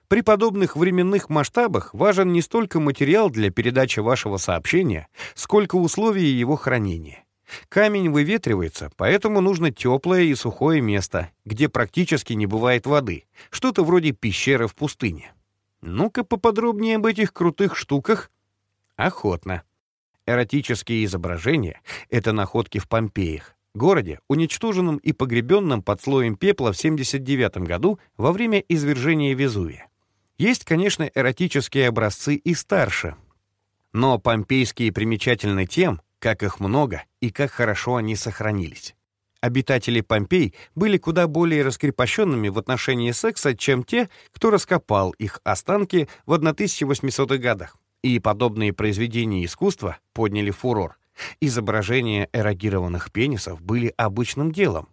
При подобных временных масштабах важен не столько материал для передачи вашего сообщения, сколько условия его хранения. Камень выветривается, поэтому нужно теплое и сухое место, где практически не бывает воды, что-то вроде пещеры в пустыне. Ну-ка поподробнее об этих крутых штуках. Охотно. Эротические изображения — это находки в Помпеях, городе, уничтоженном и погребенном под слоем пепла в 79 году во время извержения Везувия. Есть, конечно, эротические образцы и старше. Но помпейские примечательны тем, как их много и как хорошо они сохранились. Обитатели Помпей были куда более раскрепощенными в отношении секса, чем те, кто раскопал их останки в 1800-х годах. И подобные произведения искусства подняли фурор. Изображения эрогированных пенисов были обычным делом.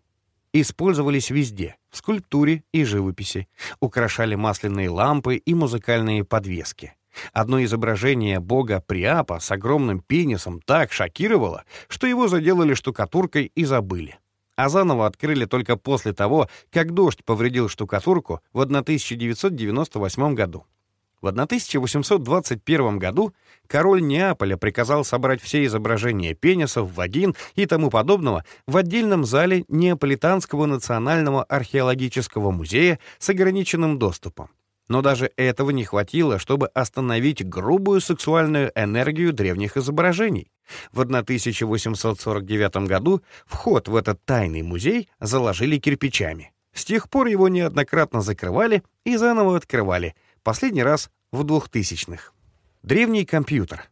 Использовались везде — в скульптуре и живописи. Украшали масляные лампы и музыкальные подвески. Одно изображение бога Приапа с огромным пенисом так шокировало, что его заделали штукатуркой и забыли а заново открыли только после того, как дождь повредил штукатурку в 1998 году. В 1821 году король Неаполя приказал собрать все изображения пенисов, вагин и тому подобного в отдельном зале Неаполитанского национального археологического музея с ограниченным доступом. Но даже этого не хватило, чтобы остановить грубую сексуальную энергию древних изображений. В 1849 году вход в этот тайный музей заложили кирпичами. С тех пор его неоднократно закрывали и заново открывали, последний раз в 2000-х. Древний компьютер.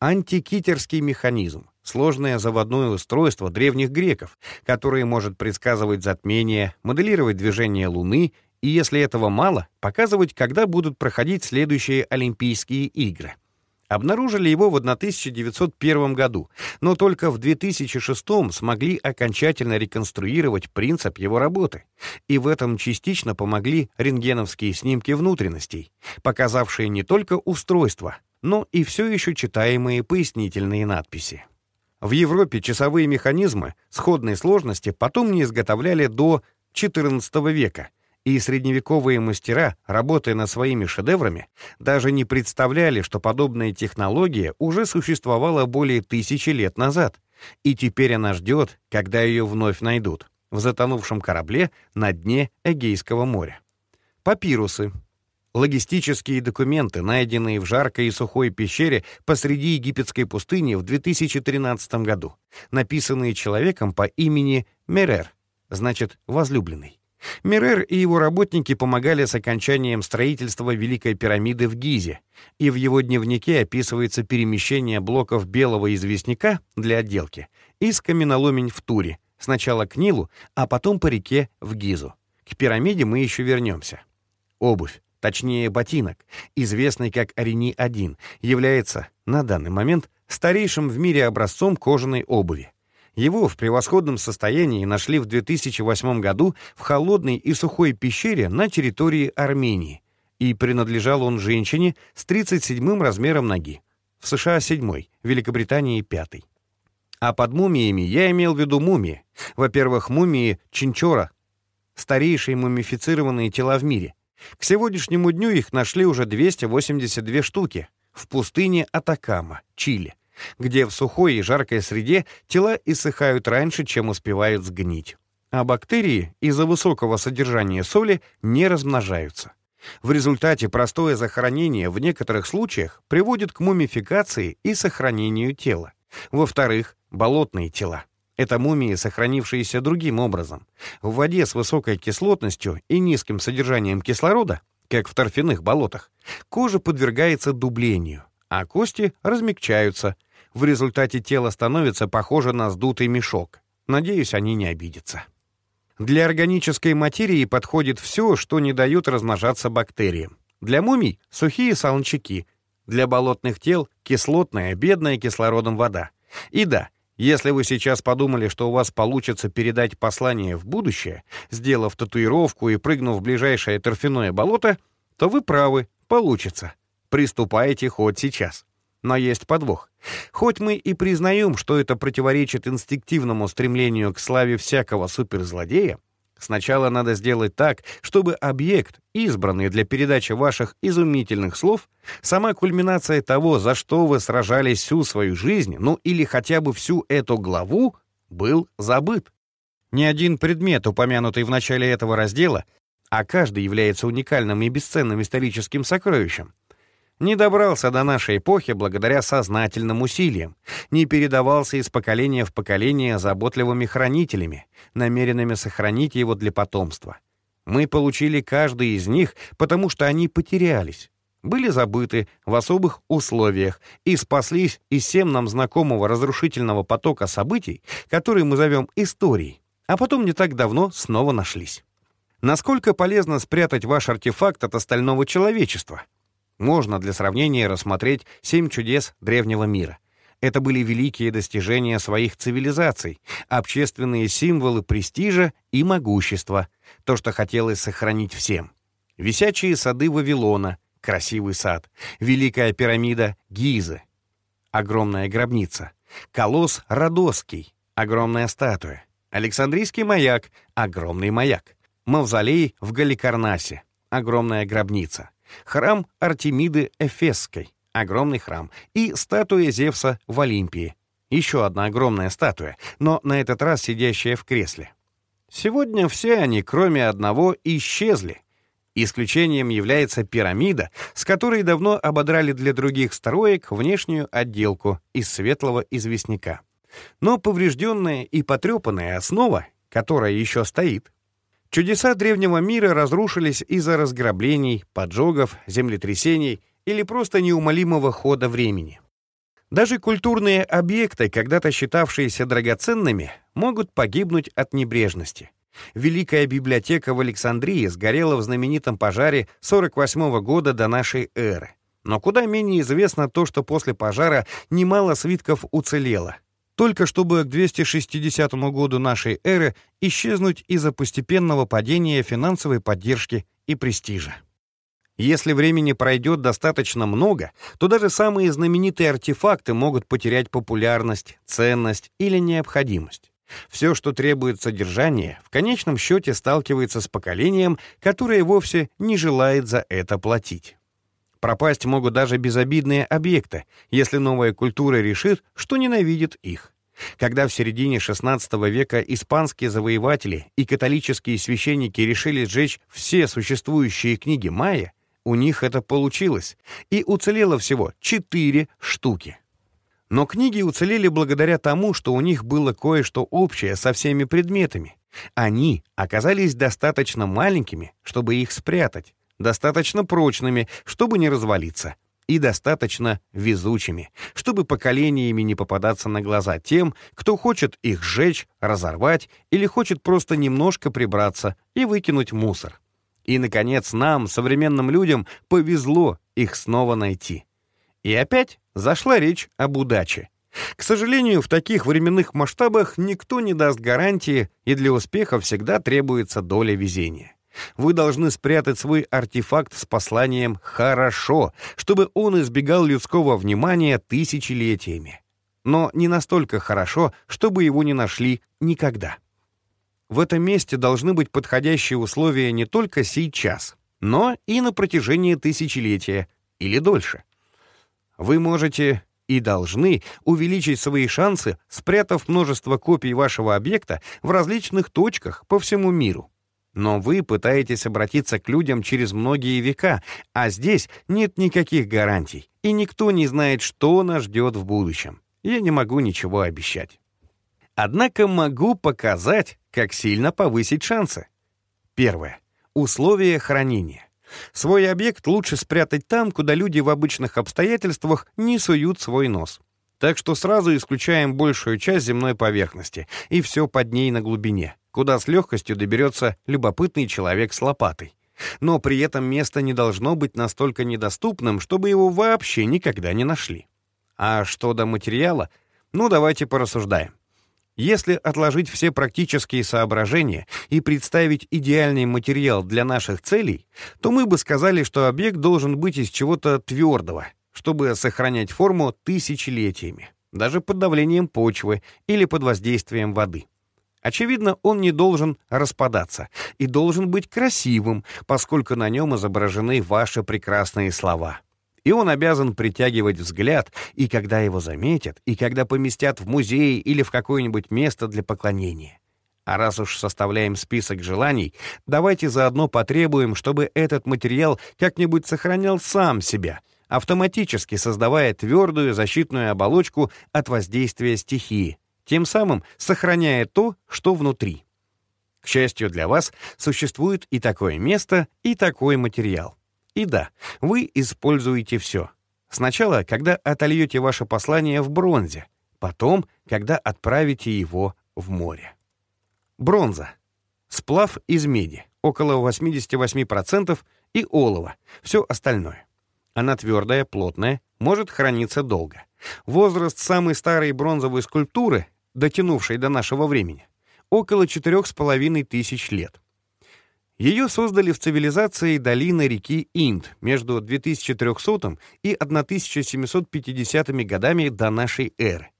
Антикитерский механизм. Сложное заводное устройство древних греков, которое может предсказывать затмение, моделировать движение Луны и, если этого мало, показывать, когда будут проходить следующие Олимпийские игры. Обнаружили его в 1901 году, но только в 2006 смогли окончательно реконструировать принцип его работы. И в этом частично помогли рентгеновские снимки внутренностей, показавшие не только устройство, но и все еще читаемые пояснительные надписи. В Европе часовые механизмы сходной сложности потом не изготовляли до XIV века, и средневековые мастера, работая над своими шедеврами, даже не представляли, что подобная технология уже существовала более тысячи лет назад, и теперь она ждет, когда ее вновь найдут, в затонувшем корабле на дне Эгейского моря. Папирусы. Логистические документы, найденные в жаркой и сухой пещере посреди египетской пустыни в 2013 году, написанные человеком по имени Мерер, значит, возлюбленный. Мирер и его работники помогали с окончанием строительства Великой пирамиды в Гизе, и в его дневнике описывается перемещение блоков белого известняка для отделки из каменоломень в Туре, сначала к Нилу, а потом по реке в Гизу. К пирамиде мы еще вернемся. Обувь, точнее ботинок, известный как Арени-1, является на данный момент старейшим в мире образцом кожаной обуви. Его в превосходном состоянии нашли в 2008 году в холодной и сухой пещере на территории Армении, и принадлежал он женщине с 37-м размером ноги. В США 7 Великобритании 5 А под мумиями я имел в виду мумии. Во-первых, мумии Чинчора, старейшие мумифицированные тела в мире. К сегодняшнему дню их нашли уже 282 штуки в пустыне Атакама, Чили где в сухой и жаркой среде тела иссыхают раньше, чем успевают сгнить. А бактерии из-за высокого содержания соли не размножаются. В результате простое захоронение в некоторых случаях приводит к мумификации и сохранению тела. Во-вторых, болотные тела. Это мумии, сохранившиеся другим образом. В воде с высокой кислотностью и низким содержанием кислорода, как в торфяных болотах, кожа подвергается дублению, а кости размягчаются, в результате тело становится похоже на сдутый мешок. Надеюсь, они не обидятся. Для органической материи подходит все, что не дает размножаться бактериям. Для мумий — сухие солончаки. Для болотных тел — кислотная, бедная кислородом вода. И да, если вы сейчас подумали, что у вас получится передать послание в будущее, сделав татуировку и прыгнув в ближайшее торфяное болото, то вы правы, получится. Приступайте хоть сейчас. Но есть подвох. Хоть мы и признаем, что это противоречит инстинктивному стремлению к славе всякого суперзлодея, сначала надо сделать так, чтобы объект, избранный для передачи ваших изумительных слов, сама кульминация того, за что вы сражались всю свою жизнь, ну или хотя бы всю эту главу, был забыт. Ни один предмет, упомянутый в начале этого раздела, а каждый является уникальным и бесценным историческим сокровищем, не добрался до нашей эпохи благодаря сознательным усилиям, не передавался из поколения в поколение заботливыми хранителями, намеренными сохранить его для потомства. Мы получили каждый из них, потому что они потерялись, были забыты в особых условиях и спаслись из всем нам знакомого разрушительного потока событий, который мы зовем историей. а потом не так давно снова нашлись. Насколько полезно спрятать ваш артефакт от остального человечества? Можно для сравнения рассмотреть семь чудес древнего мира. Это были великие достижения своих цивилизаций, общественные символы престижа и могущества, то, что хотелось сохранить всем. Висячие сады Вавилона, красивый сад, Великая пирамида Гизы, огромная гробница, колосс Родосский, огромная статуя, Александрийский маяк, огромный маяк, мавзолей в Галикарнасе, огромная гробница, храм Артемиды Эфесской, огромный храм, и статуя Зевса в Олимпии, еще одна огромная статуя, но на этот раз сидящая в кресле. Сегодня все они, кроме одного, исчезли. Исключением является пирамида, с которой давно ободрали для других строек внешнюю отделку из светлого известняка. Но поврежденная и потрепанная основа, которая еще стоит, чудеса древнего мира разрушились из-за разграблений, поджогов, землетрясений или просто неумолимого хода времени. Даже культурные объекты, когда-то считавшиеся драгоценными, могут погибнуть от небрежности. Великая библиотека в Александрии сгорела в знаменитом пожаре 48 года до нашей эры. Но куда менее известно то, что после пожара немало свитков уцелело. Только чтобы к 260 году нашей эры исчезнуть из-за постепенного падения финансовой поддержки и престижа. Если времени пройдет достаточно много, то даже самые знаменитые артефакты могут потерять популярность, ценность или необходимость. Все, что требует содержания, в конечном счете сталкивается с поколением, которое вовсе не желает за это платить. Пропасть могут даже безобидные объекты, если новая культура решит, что ненавидит их. Когда в середине XVI века испанские завоеватели и католические священники решили сжечь все существующие книги майя, у них это получилось, и уцелело всего четыре штуки. Но книги уцелели благодаря тому, что у них было кое-что общее со всеми предметами. Они оказались достаточно маленькими, чтобы их спрятать, достаточно прочными, чтобы не развалиться, и достаточно везучими, чтобы поколениями не попадаться на глаза тем, кто хочет их сжечь, разорвать или хочет просто немножко прибраться и выкинуть мусор. И, наконец, нам, современным людям, повезло их снова найти. И опять зашла речь об удаче. К сожалению, в таких временных масштабах никто не даст гарантии, и для успеха всегда требуется доля везения. Вы должны спрятать свой артефакт с посланием «хорошо», чтобы он избегал людского внимания тысячелетиями. Но не настолько хорошо, чтобы его не нашли никогда. В этом месте должны быть подходящие условия не только сейчас, но и на протяжении тысячелетия или дольше. Вы можете и должны увеличить свои шансы, спрятав множество копий вашего объекта в различных точках по всему миру. Но вы пытаетесь обратиться к людям через многие века, а здесь нет никаких гарантий, и никто не знает, что нас ждет в будущем. Я не могу ничего обещать. Однако могу показать, как сильно повысить шансы. Первое. Условия хранения. Свой объект лучше спрятать там, куда люди в обычных обстоятельствах не суют свой нос. Так что сразу исключаем большую часть земной поверхности и все под ней на глубине, куда с легкостью доберется любопытный человек с лопатой. Но при этом место не должно быть настолько недоступным, чтобы его вообще никогда не нашли. А что до материала? Ну, давайте порассуждаем. Если отложить все практические соображения и представить идеальный материал для наших целей, то мы бы сказали, что объект должен быть из чего-то твердого, чтобы сохранять форму тысячелетиями, даже под давлением почвы или под воздействием воды. Очевидно, он не должен распадаться и должен быть красивым, поскольку на нем изображены ваши прекрасные слова и он обязан притягивать взгляд, и когда его заметят, и когда поместят в музей или в какое-нибудь место для поклонения. А раз уж составляем список желаний, давайте заодно потребуем, чтобы этот материал как-нибудь сохранял сам себя, автоматически создавая твердую защитную оболочку от воздействия стихии, тем самым сохраняя то, что внутри. К счастью для вас, существует и такое место, и такой материал. И да, вы используете все. Сначала, когда отольете ваше послание в бронзе, потом, когда отправите его в море. Бронза. Сплав из меди, около 88%, и олово, все остальное. Она твердая, плотная, может храниться долго. Возраст самой старой бронзовой скульптуры, дотянувшей до нашего времени, около четырех с половиной тысяч лет. Ее создали в цивилизации долины реки Инд между 2300 и 1750 годами до нашей эры.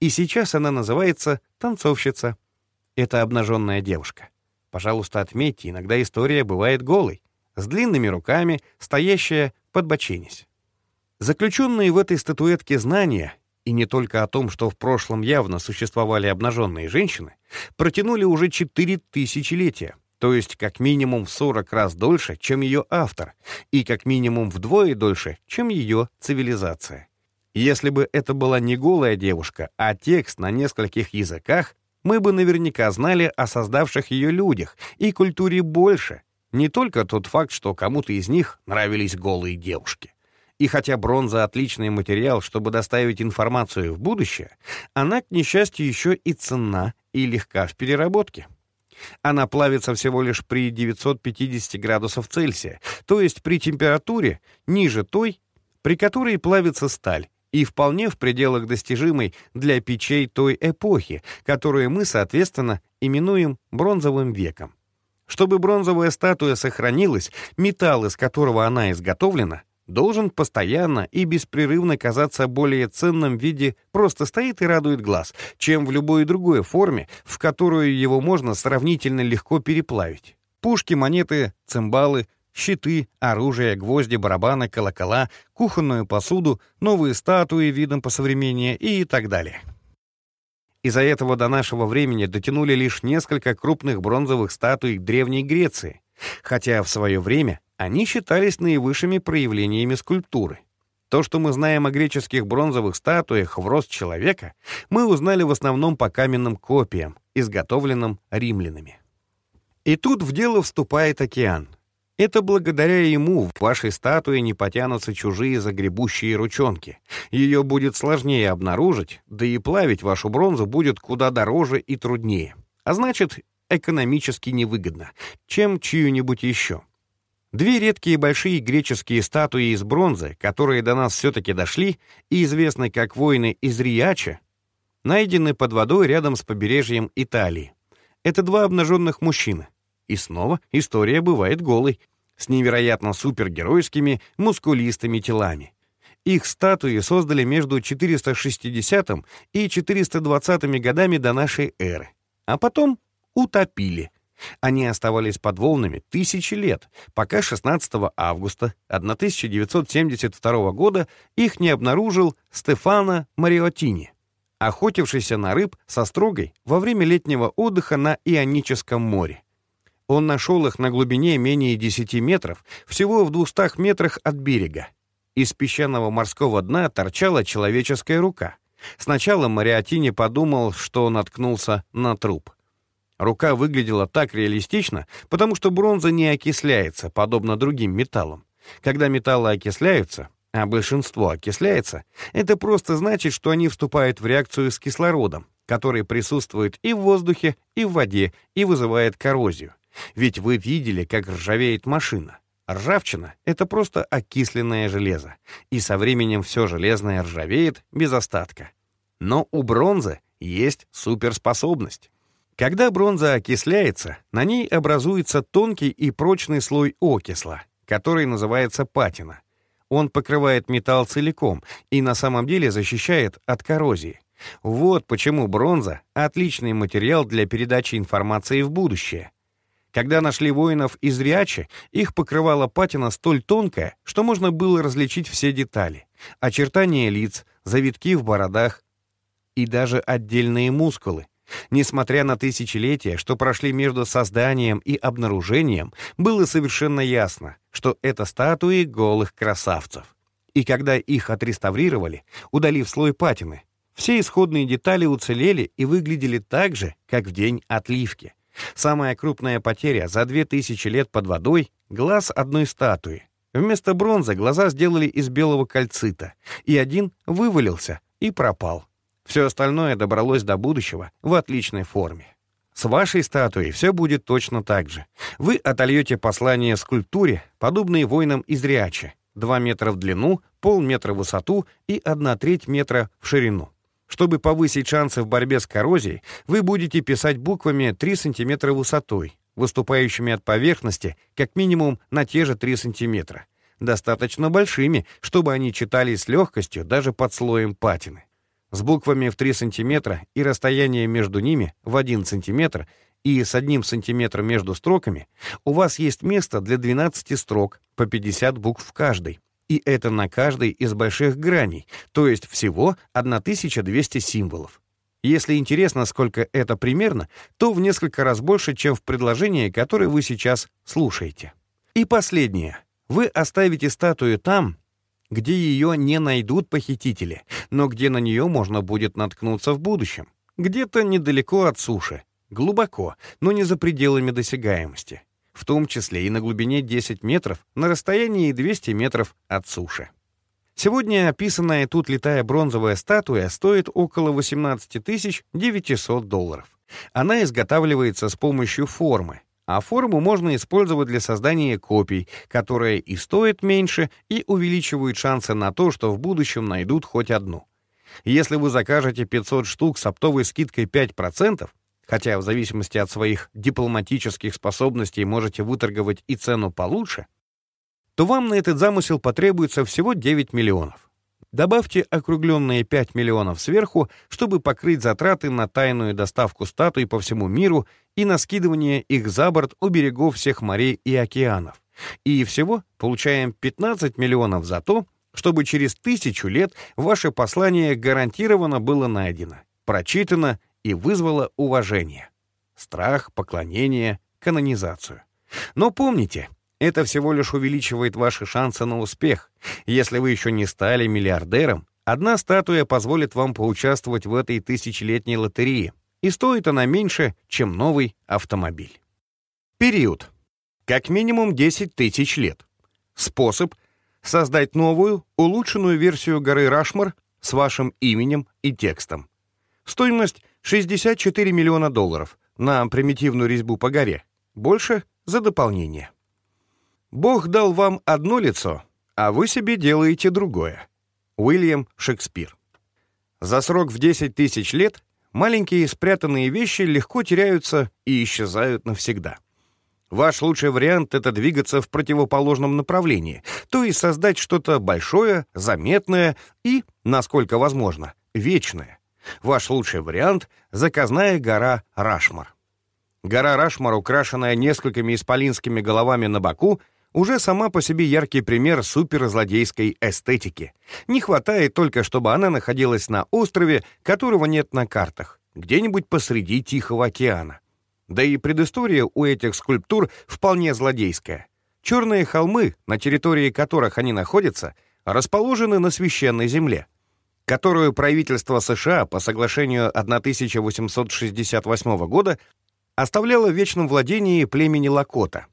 И сейчас она называется «танцовщица». Это обнаженная девушка. Пожалуйста, отметьте, иногда история бывает голой, с длинными руками, стоящая подбоченись. Заключенные в этой статуэтке знания, и не только о том, что в прошлом явно существовали обнаженные женщины, протянули уже четыре тысячелетия — то есть как минимум в 40 раз дольше, чем ее автор, и как минимум вдвое дольше, чем ее цивилизация. Если бы это была не голая девушка, а текст на нескольких языках, мы бы наверняка знали о создавших ее людях и культуре больше, не только тот факт, что кому-то из них нравились голые девушки. И хотя бронза — отличный материал, чтобы доставить информацию в будущее, она, к несчастью, еще и ценна и легка в переработке. Она плавится всего лишь при 950 градусов Цельсия, то есть при температуре ниже той, при которой плавится сталь, и вполне в пределах достижимой для печей той эпохи, которую мы, соответственно, именуем бронзовым веком. Чтобы бронзовая статуя сохранилась, металл, из которого она изготовлена, должен постоянно и беспрерывно казаться более ценным в виде просто стоит и радует глаз, чем в любой другой форме, в которую его можно сравнительно легко переплавить. Пушки, монеты, цимбалы, щиты, оружие, гвозди, барабаны, колокола, кухонную посуду, новые статуи видом посовременнее и так далее. Из-за этого до нашего времени дотянули лишь несколько крупных бронзовых статуй Древней Греции, хотя в свое время они считались наивысшими проявлениями скульптуры. То, что мы знаем о греческих бронзовых статуях в рост человека, мы узнали в основном по каменным копиям, изготовленным римлянами. И тут в дело вступает океан. Это благодаря ему в вашей статуе не потянутся чужие загребущие ручонки. Ее будет сложнее обнаружить, да и плавить вашу бронзу будет куда дороже и труднее. А значит, экономически невыгодно, чем чью-нибудь еще. Две редкие большие греческие статуи из бронзы, которые до нас все-таки дошли и известны как воины из Риача, найдены под водой рядом с побережьем Италии. Это два обнаженных мужчины. И снова история бывает голой, с невероятно супергеройскими, мускулистыми телами. Их статуи создали между 460 и 420 годами до нашей эры, а потом утопили. Они оставались под волнами тысячи лет, пока 16 августа 1972 года их не обнаружил Стефано Мариотини, охотившийся на рыб со строгой во время летнего отдыха на Ионическом море. Он нашел их на глубине менее 10 метров, всего в 200 метрах от берега. Из песчаного морского дна торчала человеческая рука. Сначала Мариотини подумал, что наткнулся на труп. Рука выглядела так реалистично, потому что бронза не окисляется, подобно другим металлам. Когда металлы окисляются, а большинство окисляется, это просто значит, что они вступают в реакцию с кислородом, который присутствует и в воздухе, и в воде, и вызывает коррозию. Ведь вы видели, как ржавеет машина. Ржавчина — это просто окисленное железо, и со временем все железное ржавеет без остатка. Но у бронзы есть суперспособность. Когда бронза окисляется, на ней образуется тонкий и прочный слой окисла, который называется патина. Он покрывает металл целиком и на самом деле защищает от коррозии. Вот почему бронза — отличный материал для передачи информации в будущее. Когда нашли воинов из Риачи, их покрывала патина столь тонкая, что можно было различить все детали. Очертания лиц, завитки в бородах и даже отдельные мускулы, Несмотря на тысячелетия, что прошли между созданием и обнаружением, было совершенно ясно, что это статуи голых красавцев. И когда их отреставрировали, удалив слой патины, все исходные детали уцелели и выглядели так же, как в день отливки. Самая крупная потеря за 2000 лет под водой — глаз одной статуи. Вместо бронзы глаза сделали из белого кальцита, и один вывалился и пропал. Все остальное добралось до будущего в отличной форме. С вашей статуей все будет точно так же. Вы отольете послание скульптуре, подобной воинам из Риачи, 2 метра в длину, полметра в высоту и 1 треть метра в ширину. Чтобы повысить шансы в борьбе с коррозией, вы будете писать буквами 3 см высотой, выступающими от поверхности как минимум на те же 3 см. Достаточно большими, чтобы они читались с легкостью даже под слоем патины. С буквами в 3 см и расстояние между ними в 1 см и с 1 см между строками у вас есть место для 12 строк по 50 букв в каждой. И это на каждой из больших граней, то есть всего 1200 символов. Если интересно, сколько это примерно, то в несколько раз больше, чем в предложении, которое вы сейчас слушаете. И последнее. Вы оставите статую там, где ее не найдут похитители, но где на нее можно будет наткнуться в будущем. Где-то недалеко от суши, глубоко, но не за пределами досягаемости в том числе и на глубине 10 метров, на расстоянии 200 метров от суши. Сегодня описанная тут летая бронзовая статуя стоит около 18 900 долларов. Она изготавливается с помощью формы, а форму можно использовать для создания копий, которые и стоят меньше, и увеличивают шансы на то, что в будущем найдут хоть одну. Если вы закажете 500 штук с оптовой скидкой 5%, хотя в зависимости от своих дипломатических способностей можете выторговать и цену получше, то вам на этот замысел потребуется всего 9 миллионов. Добавьте округленные 5 миллионов сверху, чтобы покрыть затраты на тайную доставку статуй по всему миру и на скидывание их за борт у берегов всех морей и океанов. И всего получаем 15 миллионов за то, чтобы через тысячу лет ваше послание гарантированно было найдено, прочитано и вызвало уважение. Страх, поклонение, канонизацию. Но помните, это всего лишь увеличивает ваши шансы на успех. Если вы еще не стали миллиардером, одна статуя позволит вам поучаствовать в этой тысячелетней лотерее, и стоит она меньше, чем новый автомобиль. Период. Как минимум 10 тысяч лет. Способ — создать новую, улучшенную версию горы Рашмар с вашим именем и текстом. Стоимость 64 миллиона долларов на примитивную резьбу по горе. Больше за дополнение. Бог дал вам одно лицо, а вы себе делаете другое. Уильям Шекспир. За срок в 10 тысяч лет маленькие спрятанные вещи легко теряются и исчезают навсегда. Ваш лучший вариант — это двигаться в противоположном направлении, то есть создать что-то большое, заметное и, насколько возможно, вечное. Ваш лучший вариант — заказная гора Рашмар. Гора Рашмар, украшенная несколькими исполинскими головами на боку, уже сама по себе яркий пример суперзлодейской эстетики. Не хватает только, чтобы она находилась на острове, которого нет на картах, где-нибудь посреди Тихого океана. Да и предыстория у этих скульптур вполне злодейская. Черные холмы, на территории которых они находятся, расположены на священной земле — которую правительство США по соглашению 1868 года оставляло в вечном владении племени Лакота.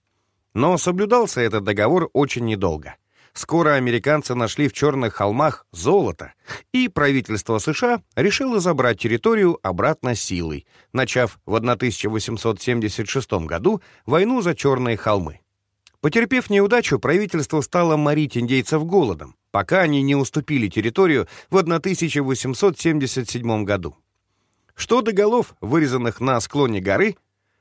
Но соблюдался этот договор очень недолго. Скоро американцы нашли в Черных холмах золото, и правительство США решило забрать территорию обратно силой, начав в 1876 году войну за Черные холмы. Потерпев неудачу, правительство стало морить индейцев голодом, пока они не уступили территорию в 1877 году. Что до голов, вырезанных на склоне горы,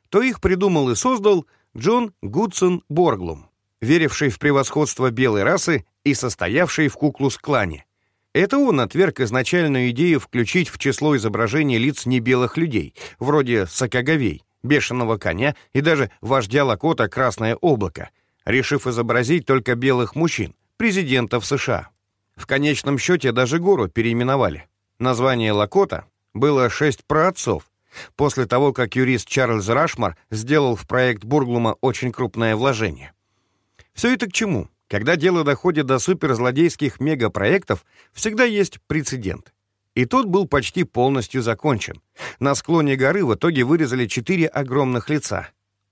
то их придумал и создал Джон Гудсон Борглум, веривший в превосходство белой расы и состоявший в куклус-клане. Это он отверг изначальную идею включить в число изображений лиц небелых людей, вроде сакаговей, бешеного коня и даже вождя Лакота Красное облако, решив изобразить только белых мужчин, президентов США. В конечном счете даже гору переименовали. Название Лакота было шесть праотцов, после того, как юрист Чарльз Рашмар сделал в проект Бурглума очень крупное вложение. Все это к чему? Когда дело доходит до суперзлодейских мегапроектов, всегда есть прецедент. И тот был почти полностью закончен. На склоне горы в итоге вырезали четыре огромных лица.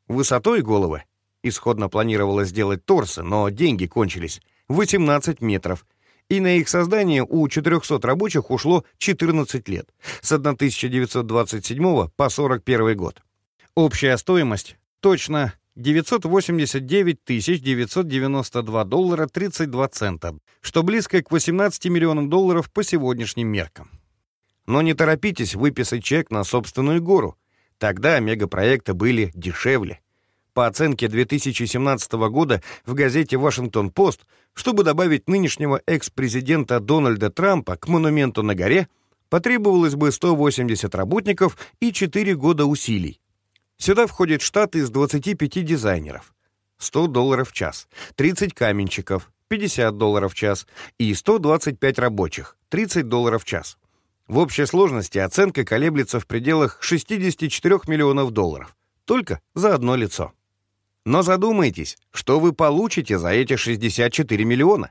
Высотой головы Исходно планировалось сделать торсы, но деньги кончились. 18 метров. И на их создание у 400 рабочих ушло 14 лет. С 1927 по 41 год. Общая стоимость точно 989 992 доллара 32 цента, что близко к 18 миллионам долларов по сегодняшним меркам. Но не торопитесь выписать чек на собственную гору. Тогда мегапроекты были дешевле. По оценке 2017 года в газете «Вашингтон-Пост», чтобы добавить нынешнего экс-президента Дональда Трампа к монументу на горе, потребовалось бы 180 работников и 4 года усилий. Сюда входит штат из 25 дизайнеров. 100 долларов в час, 30 каменщиков, 50 долларов в час и 125 рабочих, 30 долларов в час. В общей сложности оценка колеблется в пределах 64 миллионов долларов. Только за одно лицо. Но задумайтесь, что вы получите за эти 64 миллиона?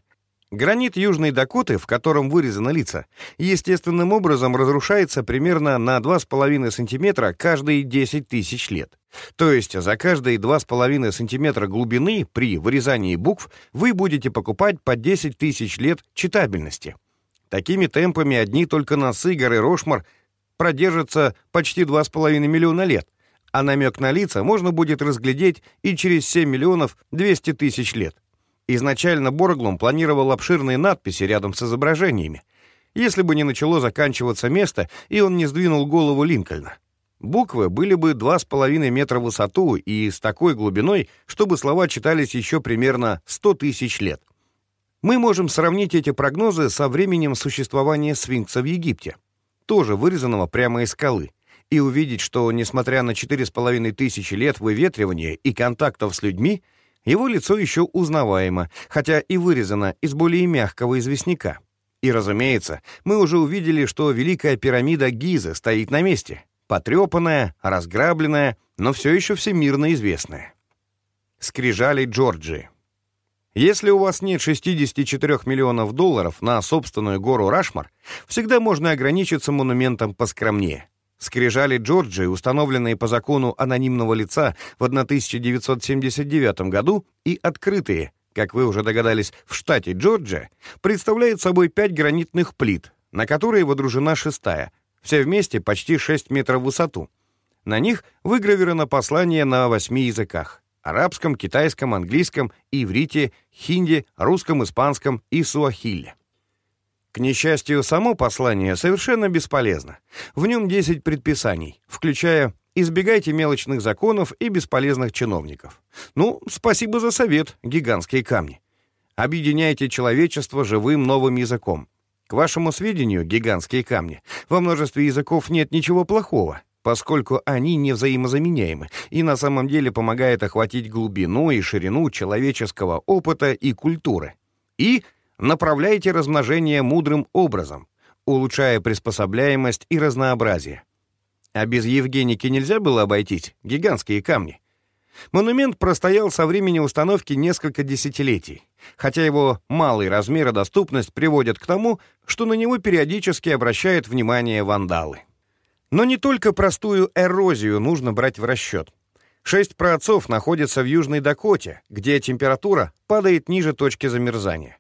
Гранит Южной Дакоты, в котором вырезаны лица, естественным образом разрушается примерно на 2,5 см каждые 10 тысяч лет. То есть за каждые 2,5 см глубины при вырезании букв вы будете покупать по 10 тысяч лет читабельности. Такими темпами одни только носы горы Рошмар продержатся почти 2,5 миллиона лет, а намек на лица можно будет разглядеть и через 7 миллионов 200 тысяч лет. Изначально Борглум планировал обширные надписи рядом с изображениями, если бы не начало заканчиваться место, и он не сдвинул голову Линкольна. Буквы были бы 2,5 метра в высоту и с такой глубиной, чтобы слова читались еще примерно 100 тысяч лет. Мы можем сравнить эти прогнозы со временем существования сфинкса в Египте, тоже вырезанного прямо из скалы, и увидеть, что, несмотря на 4,5 тысячи лет выветривания и контактов с людьми, его лицо еще узнаваемо, хотя и вырезано из более мягкого известняка. И, разумеется, мы уже увидели, что Великая пирамида Гизы стоит на месте, потрепанная, разграбленная, но все еще всемирно известная. Скрижали Джорджии. Если у вас нет 64 миллионов долларов на собственную гору Рашмар, всегда можно ограничиться монументом поскромнее — Скрижали Джорджии, установленные по закону анонимного лица в 1979 году и открытые, как вы уже догадались, в штате Джорджия, представляют собой пять гранитных плит, на которые водружена шестая, все вместе почти 6 метров в высоту. На них выгравировано послание на восьми языках — арабском, китайском, английском, иврите, хинди, русском, испанском и суахиле. К несчастью, само послание совершенно бесполезно. В нем 10 предписаний, включая «избегайте мелочных законов и бесполезных чиновников». Ну, спасибо за совет, гигантские камни. Объединяйте человечество живым новым языком. К вашему сведению, гигантские камни, во множестве языков нет ничего плохого, поскольку они не взаимозаменяемы и на самом деле помогают охватить глубину и ширину человеческого опыта и культуры. И Направляйте размножение мудрым образом, улучшая приспособляемость и разнообразие. А без Евгеники нельзя было обойтись, гигантские камни. Монумент простоял со времени установки несколько десятилетий, хотя его малый размер и доступность приводят к тому, что на него периодически обращают внимание вандалы. Но не только простую эрозию нужно брать в расчет. Шесть праотцов находятся в Южной Дакоте, где температура падает ниже точки замерзания.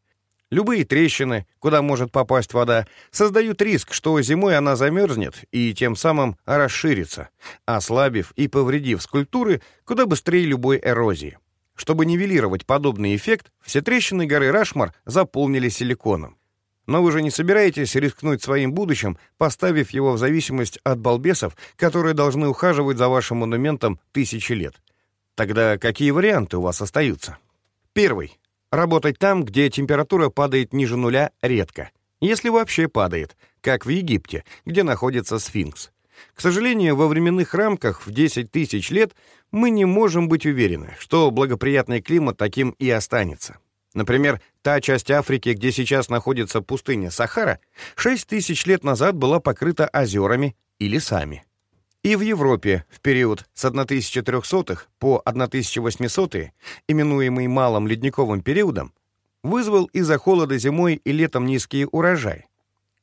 Любые трещины, куда может попасть вода, создают риск, что зимой она замерзнет и тем самым расширится, ослабив и повредив скульптуры куда быстрее любой эрозии. Чтобы нивелировать подобный эффект, все трещины горы Рашмар заполнили силиконом. Но вы же не собираетесь рискнуть своим будущим, поставив его в зависимость от балбесов, которые должны ухаживать за вашим монументом тысячи лет. Тогда какие варианты у вас остаются? Первый. Работать там, где температура падает ниже нуля, редко. Если вообще падает, как в Египте, где находится сфинкс. К сожалению, во временных рамках в 10 тысяч лет мы не можем быть уверены, что благоприятный климат таким и останется. Например, та часть Африки, где сейчас находится пустыня Сахара, 6 тысяч лет назад была покрыта озерами и лесами. И в Европе в период с 1300 по 1800, именуемый Малым ледниковым периодом, вызвал из-за холода зимой и летом низкие урожаи,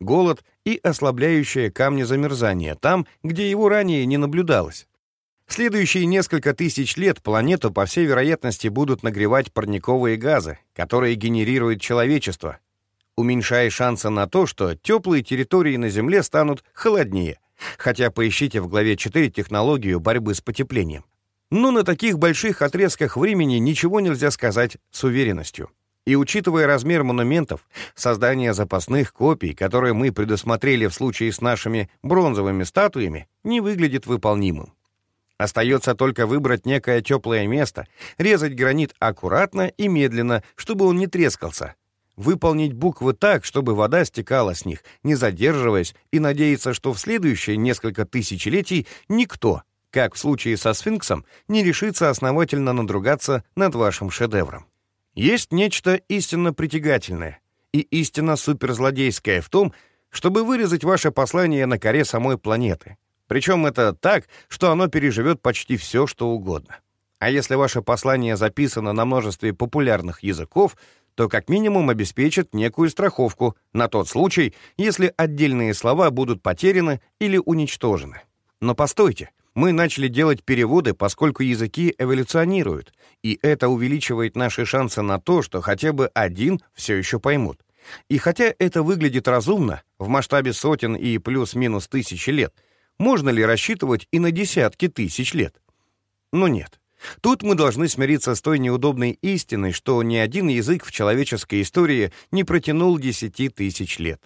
голод и ослабляющее камни замерзание там, где его ранее не наблюдалось. Следующие несколько тысяч лет планету, по всей вероятности, будут нагревать парниковые газы, которые генерирует человечество, уменьшая шансы на то, что теплые территории на Земле станут холоднее, хотя поищите в главе 4 технологию борьбы с потеплением. Но на таких больших отрезках времени ничего нельзя сказать с уверенностью. И учитывая размер монументов, создание запасных копий, которые мы предусмотрели в случае с нашими бронзовыми статуями, не выглядит выполнимым. Остается только выбрать некое теплое место, резать гранит аккуратно и медленно, чтобы он не трескался. Выполнить буквы так, чтобы вода стекала с них, не задерживаясь, и надеяться, что в следующие несколько тысячелетий никто, как в случае со сфинксом, не решится основательно надругаться над вашим шедевром. Есть нечто истинно притягательное и истинно суперзлодейское в том, чтобы вырезать ваше послание на коре самой планеты. Причем это так, что оно переживет почти все, что угодно. А если ваше послание записано на множестве популярных языков, то как минимум обеспечит некую страховку на тот случай, если отдельные слова будут потеряны или уничтожены. Но постойте, мы начали делать переводы, поскольку языки эволюционируют, и это увеличивает наши шансы на то, что хотя бы один все еще поймут. И хотя это выглядит разумно, в масштабе сотен и плюс-минус тысячи лет, можно ли рассчитывать и на десятки тысяч лет? Но нет. Тут мы должны смириться с той неудобной истиной, что ни один язык в человеческой истории не протянул десяти тысяч лет.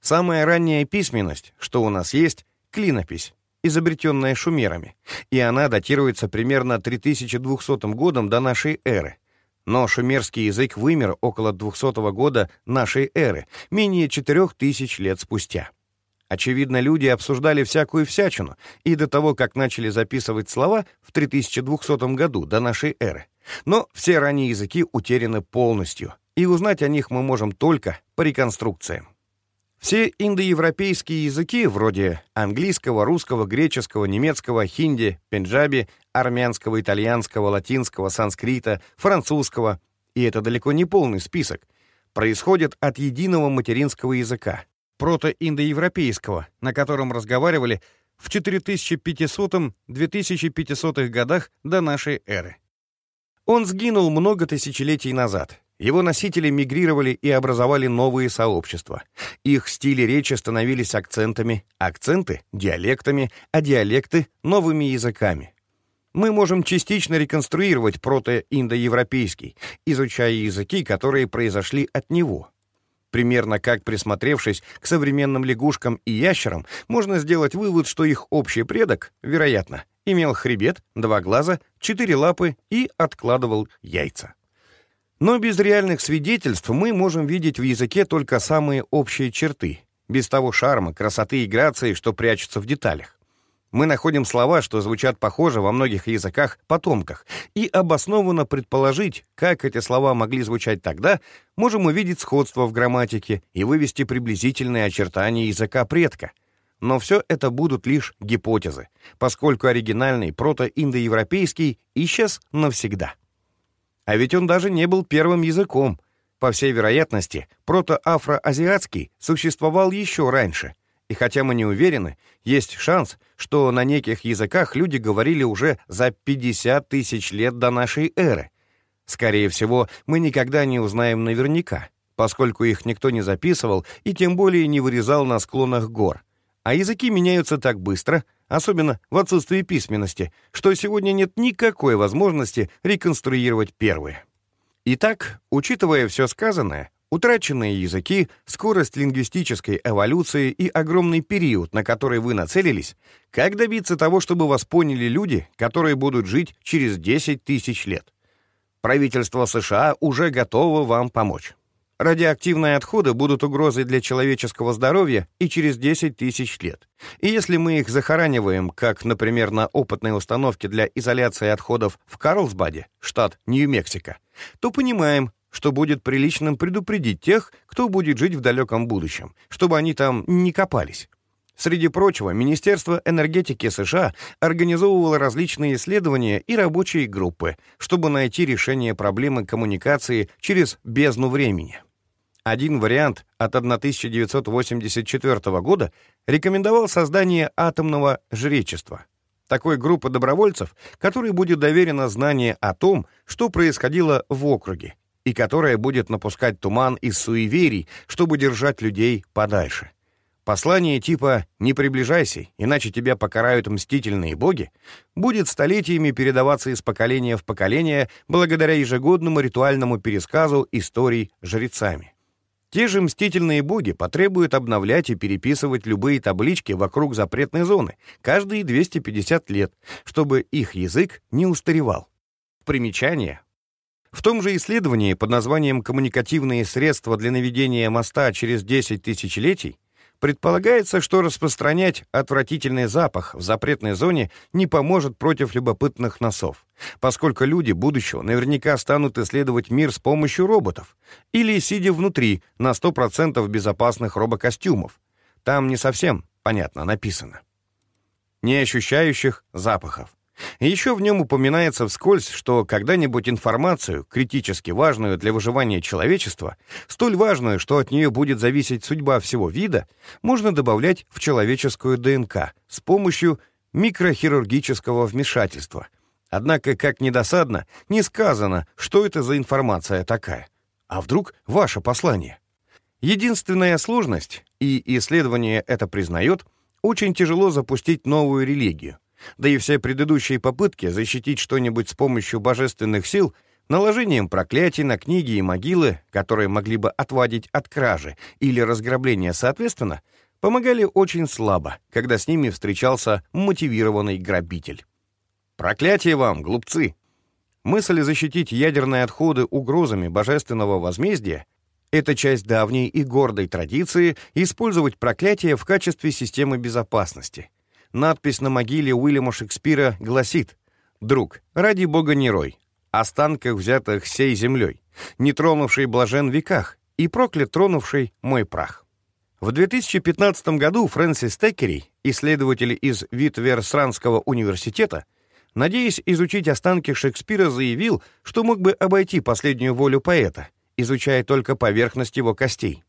Самая ранняя письменность, что у нас есть, — клинопись изобретенная шумерами, и она датируется примерно 3200 годом до нашей эры. Но шумерский язык вымер около 200 года нашей эры, менее 4000 лет спустя. Очевидно, люди обсуждали всякую всячину и до того, как начали записывать слова в 3200 году до нашей эры. Но все ранние языки утеряны полностью, и узнать о них мы можем только по реконструкциям. Все индоевропейские языки, вроде английского, русского, греческого, немецкого, хинди, пенджаби, армянского, итальянского, латинского, санскрита, французского, и это далеко не полный список, происходят от единого материнского языка, протоиндоевропейского, на котором разговаривали в 4500-2500 годах до нашей эры. Он сгинул много тысячелетий назад, его носители мигрировали и образовали новые сообщества. Их стили речи становились акцентами, акценты — диалектами, а диалекты — новыми языками. Мы можем частично реконструировать прото-индоевропейский, изучая языки, которые произошли от него. Примерно как присмотревшись к современным лягушкам и ящерам, можно сделать вывод, что их общий предок, вероятно, имел хребет, два глаза, четыре лапы и откладывал яйца. Но без реальных свидетельств мы можем видеть в языке только самые общие черты, без того шарма, красоты и грации, что прячутся в деталях. Мы находим слова, что звучат похоже во многих языках-потомках, и обоснованно предположить, как эти слова могли звучать тогда, можем увидеть сходство в грамматике и вывести приблизительные очертания языка предка. Но все это будут лишь гипотезы, поскольку оригинальный прото-индоевропейский исчез навсегда. А ведь он даже не был первым языком. По всей вероятности, прото-афроазиатский существовал еще раньше. И хотя мы не уверены, есть шанс, что на неких языках люди говорили уже за 50 тысяч лет до нашей эры. Скорее всего, мы никогда не узнаем наверняка, поскольку их никто не записывал и тем более не вырезал на склонах гор. А языки меняются так быстро, особенно в отсутствии письменности, что сегодня нет никакой возможности реконструировать первые. Итак, учитывая все сказанное, утраченные языки, скорость лингвистической эволюции и огромный период, на который вы нацелились, как добиться того, чтобы вас поняли люди, которые будут жить через 10 тысяч лет? Правительство США уже готово вам помочь. Радиоактивные отходы будут угрозой для человеческого здоровья и через 10 тысяч лет. И если мы их захораниваем, как, например, на опытной установке для изоляции отходов в Карлсбаде, штат Нью-Мексико, то понимаем, что будет приличным предупредить тех, кто будет жить в далеком будущем, чтобы они там не копались. Среди прочего, Министерство энергетики США организовывало различные исследования и рабочие группы, чтобы найти решение проблемы коммуникации через бездну времени. Один вариант от 1984 года рекомендовал создание атомного жречества, такой группы добровольцев, которой будет доверено знание о том, что происходило в округе, и которая будет напускать туман из суеверий, чтобы держать людей подальше. Послание типа «Не приближайся, иначе тебя покарают мстительные боги» будет столетиями передаваться из поколения в поколение благодаря ежегодному ритуальному пересказу историй жрецами. Те же мстительные боги потребуют обновлять и переписывать любые таблички вокруг запретной зоны каждые 250 лет, чтобы их язык не устаревал. Примечание. В том же исследовании под названием «Коммуникативные средства для наведения моста через 10 тысячелетий» Предполагается, что распространять отвратительный запах в запретной зоне не поможет против любопытных носов, поскольку люди будущего наверняка станут исследовать мир с помощью роботов или сидя внутри на 100% безопасных робокостюмов. Там не совсем понятно написано. Не ощущающих запахов. Еще в нем упоминается вскользь, что когда-нибудь информацию, критически важную для выживания человечества, столь важную, что от нее будет зависеть судьба всего вида, можно добавлять в человеческую ДНК с помощью микрохирургического вмешательства. Однако, как недосадно, не сказано, что это за информация такая. А вдруг ваше послание? Единственная сложность, и исследование это признает, очень тяжело запустить новую религию. Да и все предыдущие попытки защитить что-нибудь с помощью божественных сил наложением проклятий на книги и могилы, которые могли бы отвадить от кражи или разграбления соответственно, помогали очень слабо, когда с ними встречался мотивированный грабитель. «Проклятие вам, глупцы!» Мысль защитить ядерные отходы угрозами божественного возмездия — это часть давней и гордой традиции использовать проклятие в качестве системы безопасности — Надпись на могиле Уильяма Шекспира гласит «Друг, ради бога не рой, останках, взятых сей землей, не тронувший блажен веках и проклят тронувший мой прах». В 2015 году Фрэнсис Теккери, исследователь из Витверсранского университета, надеясь изучить останки Шекспира, заявил, что мог бы обойти последнюю волю поэта, изучая только поверхность его костей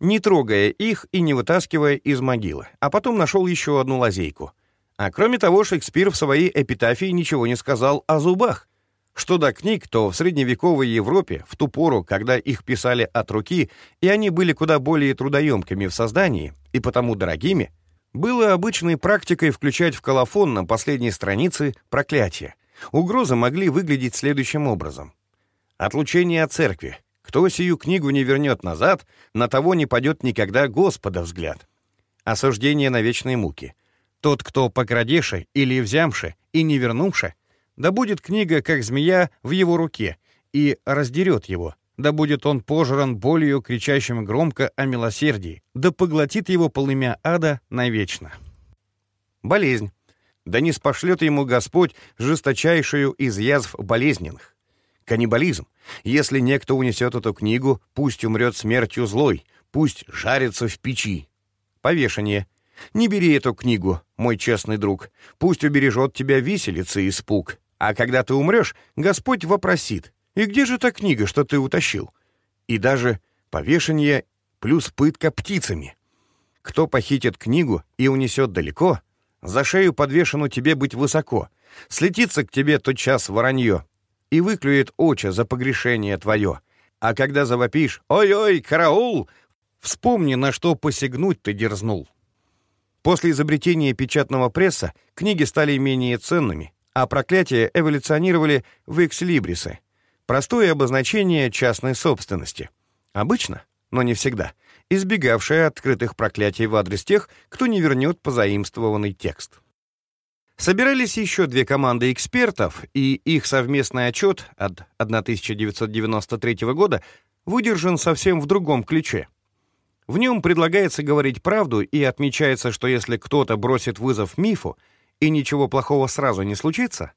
не трогая их и не вытаскивая из могилы, а потом нашел еще одну лазейку. А кроме того, Шекспир в своей эпитафии ничего не сказал о зубах. Что до книг, то в средневековой Европе, в ту пору, когда их писали от руки, и они были куда более трудоемкими в создании, и потому дорогими, было обычной практикой включать в колофон на последней странице проклятие. Угрозы могли выглядеть следующим образом. Отлучение от церкви, кто сию книгу не вернет назад, на того не падет никогда Господа взгляд. Осуждение на вечной муки. Тот, кто покрадеше или взямше и не вернувши, да будет книга, как змея, в его руке, и раздерет его, да будет он пожран болью, кричащим громко о милосердии, да поглотит его полымя ада навечно. Болезнь. Да не спошлет ему Господь жесточайшую из язв болезненных. Каннибализм. Если некто унесет эту книгу, пусть умрет смертью злой, пусть жарится в печи. Повешение. Не бери эту книгу, мой честный друг. Пусть убережет тебя виселица и испуг. А когда ты умрешь, Господь вопросит, «И где же та книга, что ты утащил?» И даже повешение плюс пытка птицами. Кто похитит книгу и унесет далеко, за шею подвешену тебе быть высоко. Слетится к тебе тот час воронье, и выклюет очи за погрешение твое. А когда завопишь «Ой-ой, караул!» Вспомни, на что посягнуть ты дерзнул. После изобретения печатного пресса книги стали менее ценными, а проклятия эволюционировали в экслибрисы. Простое обозначение частной собственности. Обычно, но не всегда, избегавшее открытых проклятий в адрес тех, кто не вернет позаимствованный текст. Собирались еще две команды экспертов, и их совместный отчет от 1993 года выдержан совсем в другом ключе. В нем предлагается говорить правду и отмечается, что если кто-то бросит вызов мифу, и ничего плохого сразу не случится,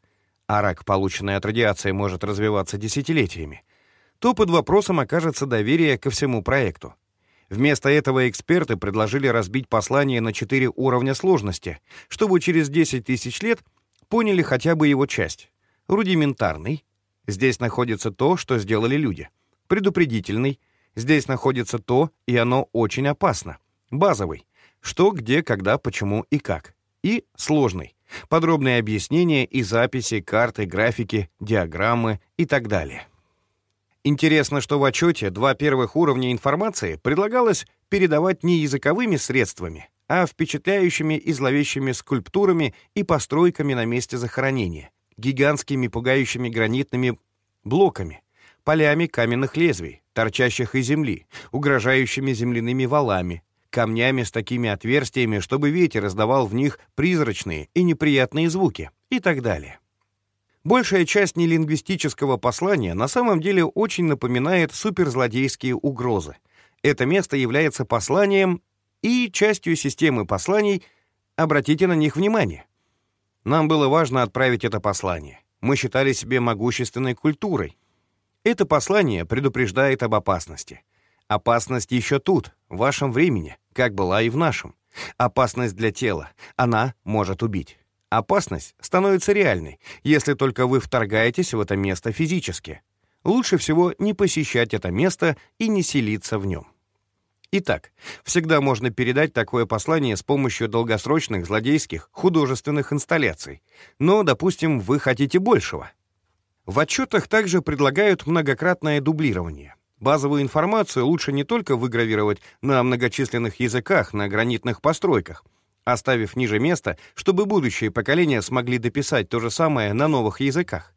а рак, полученный от радиации, может развиваться десятилетиями, то под вопросом окажется доверие ко всему проекту. Вместо этого эксперты предложили разбить послание на четыре уровня сложности, чтобы через 10 тысяч лет поняли хотя бы его часть. Рудиментарный. Здесь находится то, что сделали люди. Предупредительный. Здесь находится то, и оно очень опасно. Базовый. Что, где, когда, почему и как. И сложный. Подробные объяснения и записи, карты, графики, диаграммы и так далее. Интересно, что в отчете два первых уровня информации предлагалось передавать не языковыми средствами, а впечатляющими и зловещими скульптурами и постройками на месте захоронения, гигантскими пугающими гранитными блоками, полями каменных лезвий, торчащих из земли, угрожающими земляными валами, камнями с такими отверстиями, чтобы ветер издавал в них призрачные и неприятные звуки и так далее. Большая часть нелингвистического послания на самом деле очень напоминает суперзлодейские угрозы. Это место является посланием и частью системы посланий, обратите на них внимание. Нам было важно отправить это послание. Мы считали себе могущественной культурой. Это послание предупреждает об опасности. Опасность еще тут, в вашем времени, как была и в нашем. Опасность для тела. Она может убить. Опасность становится реальной, если только вы вторгаетесь в это место физически. Лучше всего не посещать это место и не селиться в нем. Итак, всегда можно передать такое послание с помощью долгосрочных злодейских художественных инсталляций. Но, допустим, вы хотите большего. В отчетах также предлагают многократное дублирование. Базовую информацию лучше не только выгравировать на многочисленных языках на гранитных постройках, оставив ниже место, чтобы будущие поколения смогли дописать то же самое на новых языках,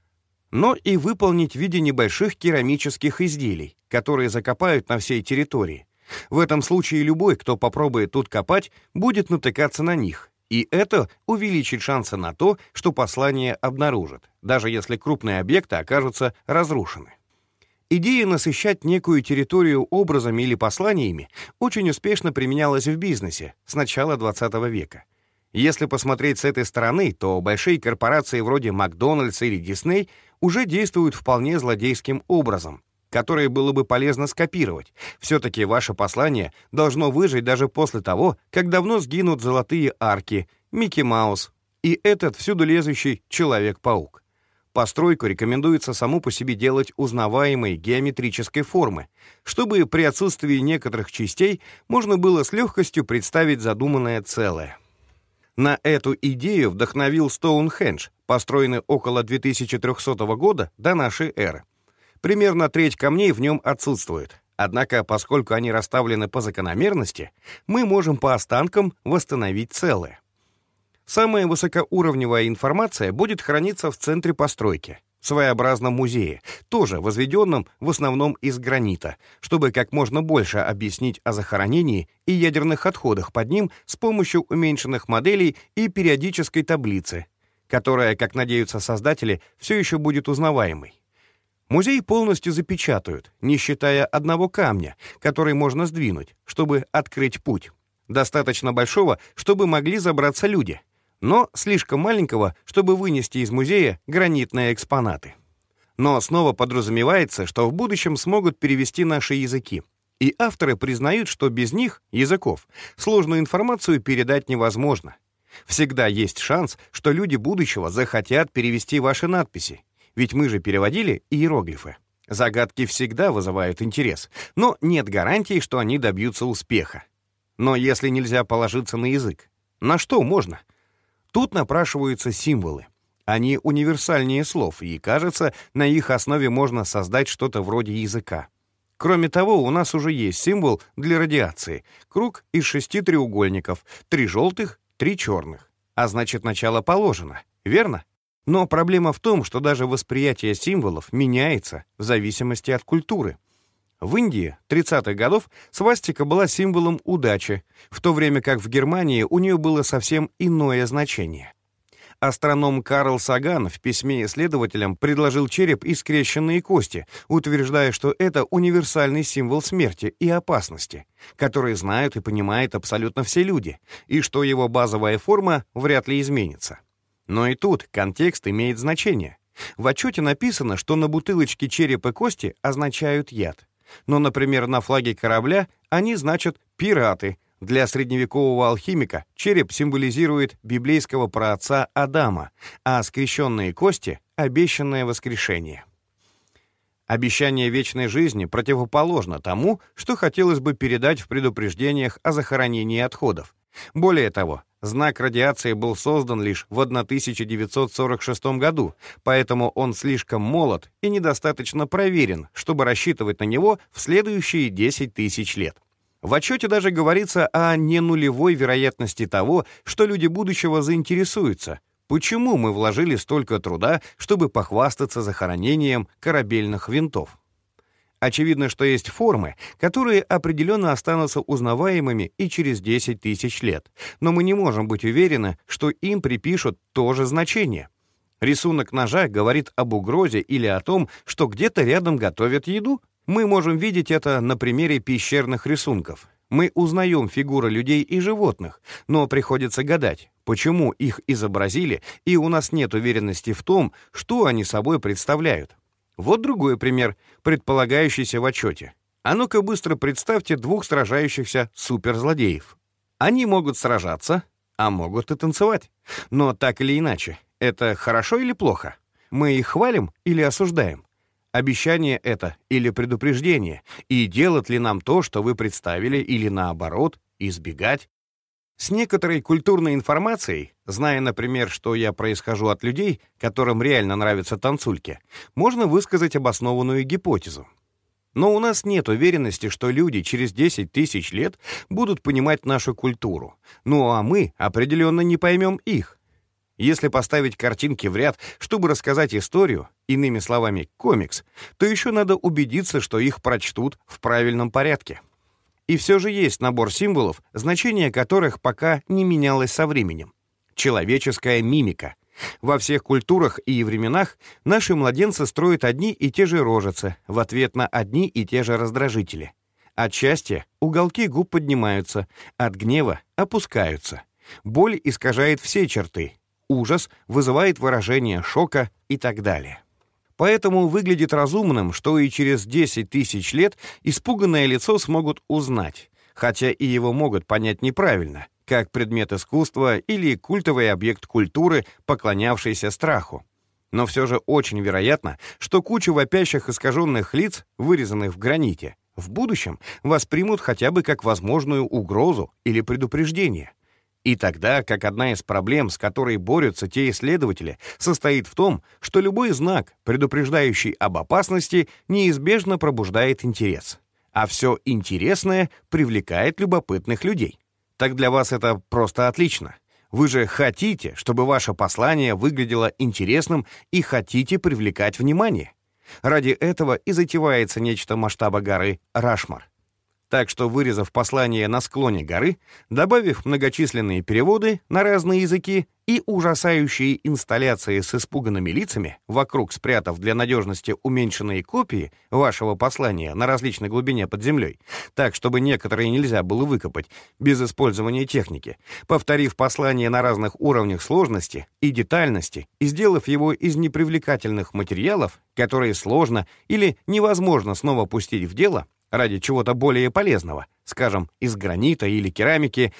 но и выполнить в виде небольших керамических изделий, которые закопают на всей территории. В этом случае любой, кто попробует тут копать, будет натыкаться на них, и это увеличит шансы на то, что послание обнаружат, даже если крупные объекты окажутся разрушены. Идея насыщать некую территорию образами или посланиями очень успешно применялась в бизнесе с начала 20 века. Если посмотреть с этой стороны, то большие корпорации вроде Макдональдс или Дисней уже действуют вполне злодейским образом, который было бы полезно скопировать. Все-таки ваше послание должно выжить даже после того, как давно сгинут золотые арки, Микки Маус и этот всюду лезущий Человек-паук. Постройку рекомендуется саму по себе делать узнаваемой геометрической формы, чтобы при отсутствии некоторых частей можно было с легкостью представить задуманное целое. На эту идею вдохновил Стоунхендж, построенный около 2300 года до нашей эры. Примерно треть камней в нем отсутствует. Однако, поскольку они расставлены по закономерности, мы можем по останкам восстановить целое. Самая высокоуровневая информация будет храниться в центре постройки, своеобразном музее, тоже возведенном в основном из гранита, чтобы как можно больше объяснить о захоронении и ядерных отходах под ним с помощью уменьшенных моделей и периодической таблицы, которая, как надеются создатели, все еще будет узнаваемой. Музей полностью запечатают, не считая одного камня, который можно сдвинуть, чтобы открыть путь. Достаточно большого, чтобы могли забраться люди — но слишком маленького, чтобы вынести из музея гранитные экспонаты. Но снова подразумевается, что в будущем смогут перевести наши языки. И авторы признают, что без них, языков, сложную информацию передать невозможно. Всегда есть шанс, что люди будущего захотят перевести ваши надписи. Ведь мы же переводили иероглифы. Загадки всегда вызывают интерес, но нет гарантии, что они добьются успеха. Но если нельзя положиться на язык, на что можно? Тут напрашиваются символы. Они универсальнее слов, и, кажется, на их основе можно создать что-то вроде языка. Кроме того, у нас уже есть символ для радиации. Круг из шести треугольников, три желтых, три черных. А значит, начало положено, верно? Но проблема в том, что даже восприятие символов меняется в зависимости от культуры. В Индии 30-х годов свастика была символом удачи, в то время как в Германии у нее было совсем иное значение. Астроном Карл Саган в письме исследователям предложил череп и скрещенные кости, утверждая, что это универсальный символ смерти и опасности, который знают и понимают абсолютно все люди, и что его базовая форма вряд ли изменится. Но и тут контекст имеет значение. В отчете написано, что на бутылочке череп и кости означают яд. Но, например, на флаге корабля они значат «пираты». Для средневекового алхимика череп символизирует библейского праотца Адама, а скрещенные кости — обещанное воскрешение. Обещание вечной жизни противоположно тому, что хотелось бы передать в предупреждениях о захоронении отходов. Более того, Знак радиации был создан лишь в 1946 году, поэтому он слишком молод и недостаточно проверен, чтобы рассчитывать на него в следующие 10 тысяч лет. В отчете даже говорится о ненулевой вероятности того, что люди будущего заинтересуются. Почему мы вложили столько труда, чтобы похвастаться захоронением корабельных винтов? Очевидно, что есть формы, которые определенно останутся узнаваемыми и через 10 тысяч лет, но мы не можем быть уверены, что им припишут то же значение. Рисунок ножа говорит об угрозе или о том, что где-то рядом готовят еду. Мы можем видеть это на примере пещерных рисунков. Мы узнаем фигуры людей и животных, но приходится гадать, почему их изобразили, и у нас нет уверенности в том, что они собой представляют. Вот другой пример, предполагающийся в отчете. А ну-ка быстро представьте двух сражающихся суперзлодеев. Они могут сражаться, а могут и танцевать. Но так или иначе, это хорошо или плохо? Мы их хвалим или осуждаем? Обещание это или предупреждение? И делать ли нам то, что вы представили, или наоборот, избегать? С некоторой культурной информацией, зная, например, что я происхожу от людей, которым реально нравятся танцульки, можно высказать обоснованную гипотезу. Но у нас нет уверенности, что люди через 10 тысяч лет будут понимать нашу культуру. Ну а мы определенно не поймем их. Если поставить картинки в ряд, чтобы рассказать историю, иными словами, комикс, то еще надо убедиться, что их прочтут в правильном порядке. И все же есть набор символов, значение которых пока не менялось со временем. Человеческая мимика. Во всех культурах и временах наши младенцы строят одни и те же рожицы в ответ на одни и те же раздражители. От счастья уголки губ поднимаются, от гнева опускаются. Боль искажает все черты, ужас вызывает выражение шока и так далее. Поэтому выглядит разумным, что и через 10 тысяч лет испуганное лицо смогут узнать, хотя и его могут понять неправильно, как предмет искусства или культовый объект культуры, поклонявшийся страху. Но все же очень вероятно, что куча вопящих искаженных лиц, вырезанных в граните, в будущем воспримут хотя бы как возможную угрозу или предупреждение — и тогда, как одна из проблем, с которой борются те исследователи, состоит в том, что любой знак, предупреждающий об опасности, неизбежно пробуждает интерес. А все интересное привлекает любопытных людей. Так для вас это просто отлично. Вы же хотите, чтобы ваше послание выглядело интересным и хотите привлекать внимание. Ради этого и затевается нечто масштаба горы Рашмар. Так что, вырезав послание на склоне горы, добавив многочисленные переводы на разные языки и ужасающие инсталляции с испуганными лицами, вокруг спрятав для надежности уменьшенные копии вашего послания на различной глубине под землей, так, чтобы некоторые нельзя было выкопать без использования техники, повторив послание на разных уровнях сложности и детальности и сделав его из непривлекательных материалов, которые сложно или невозможно снова пустить в дело, ради чего-то более полезного, скажем, из гранита или керамики.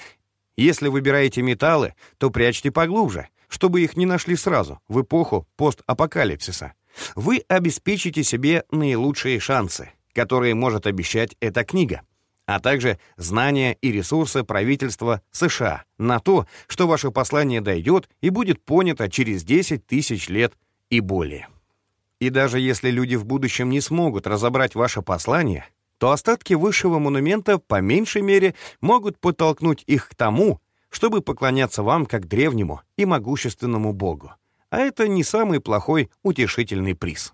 Если выбираете металлы, то прячьте поглубже, чтобы их не нашли сразу, в эпоху постапокалипсиса. Вы обеспечите себе наилучшие шансы, которые может обещать эта книга, а также знания и ресурсы правительства США на то, что ваше послание дойдет и будет понято через 10 тысяч лет и более. И даже если люди в будущем не смогут разобрать ваше послание, то остатки высшего монумента по меньшей мере могут подтолкнуть их к тому, чтобы поклоняться вам как древнему и могущественному богу. А это не самый плохой утешительный приз.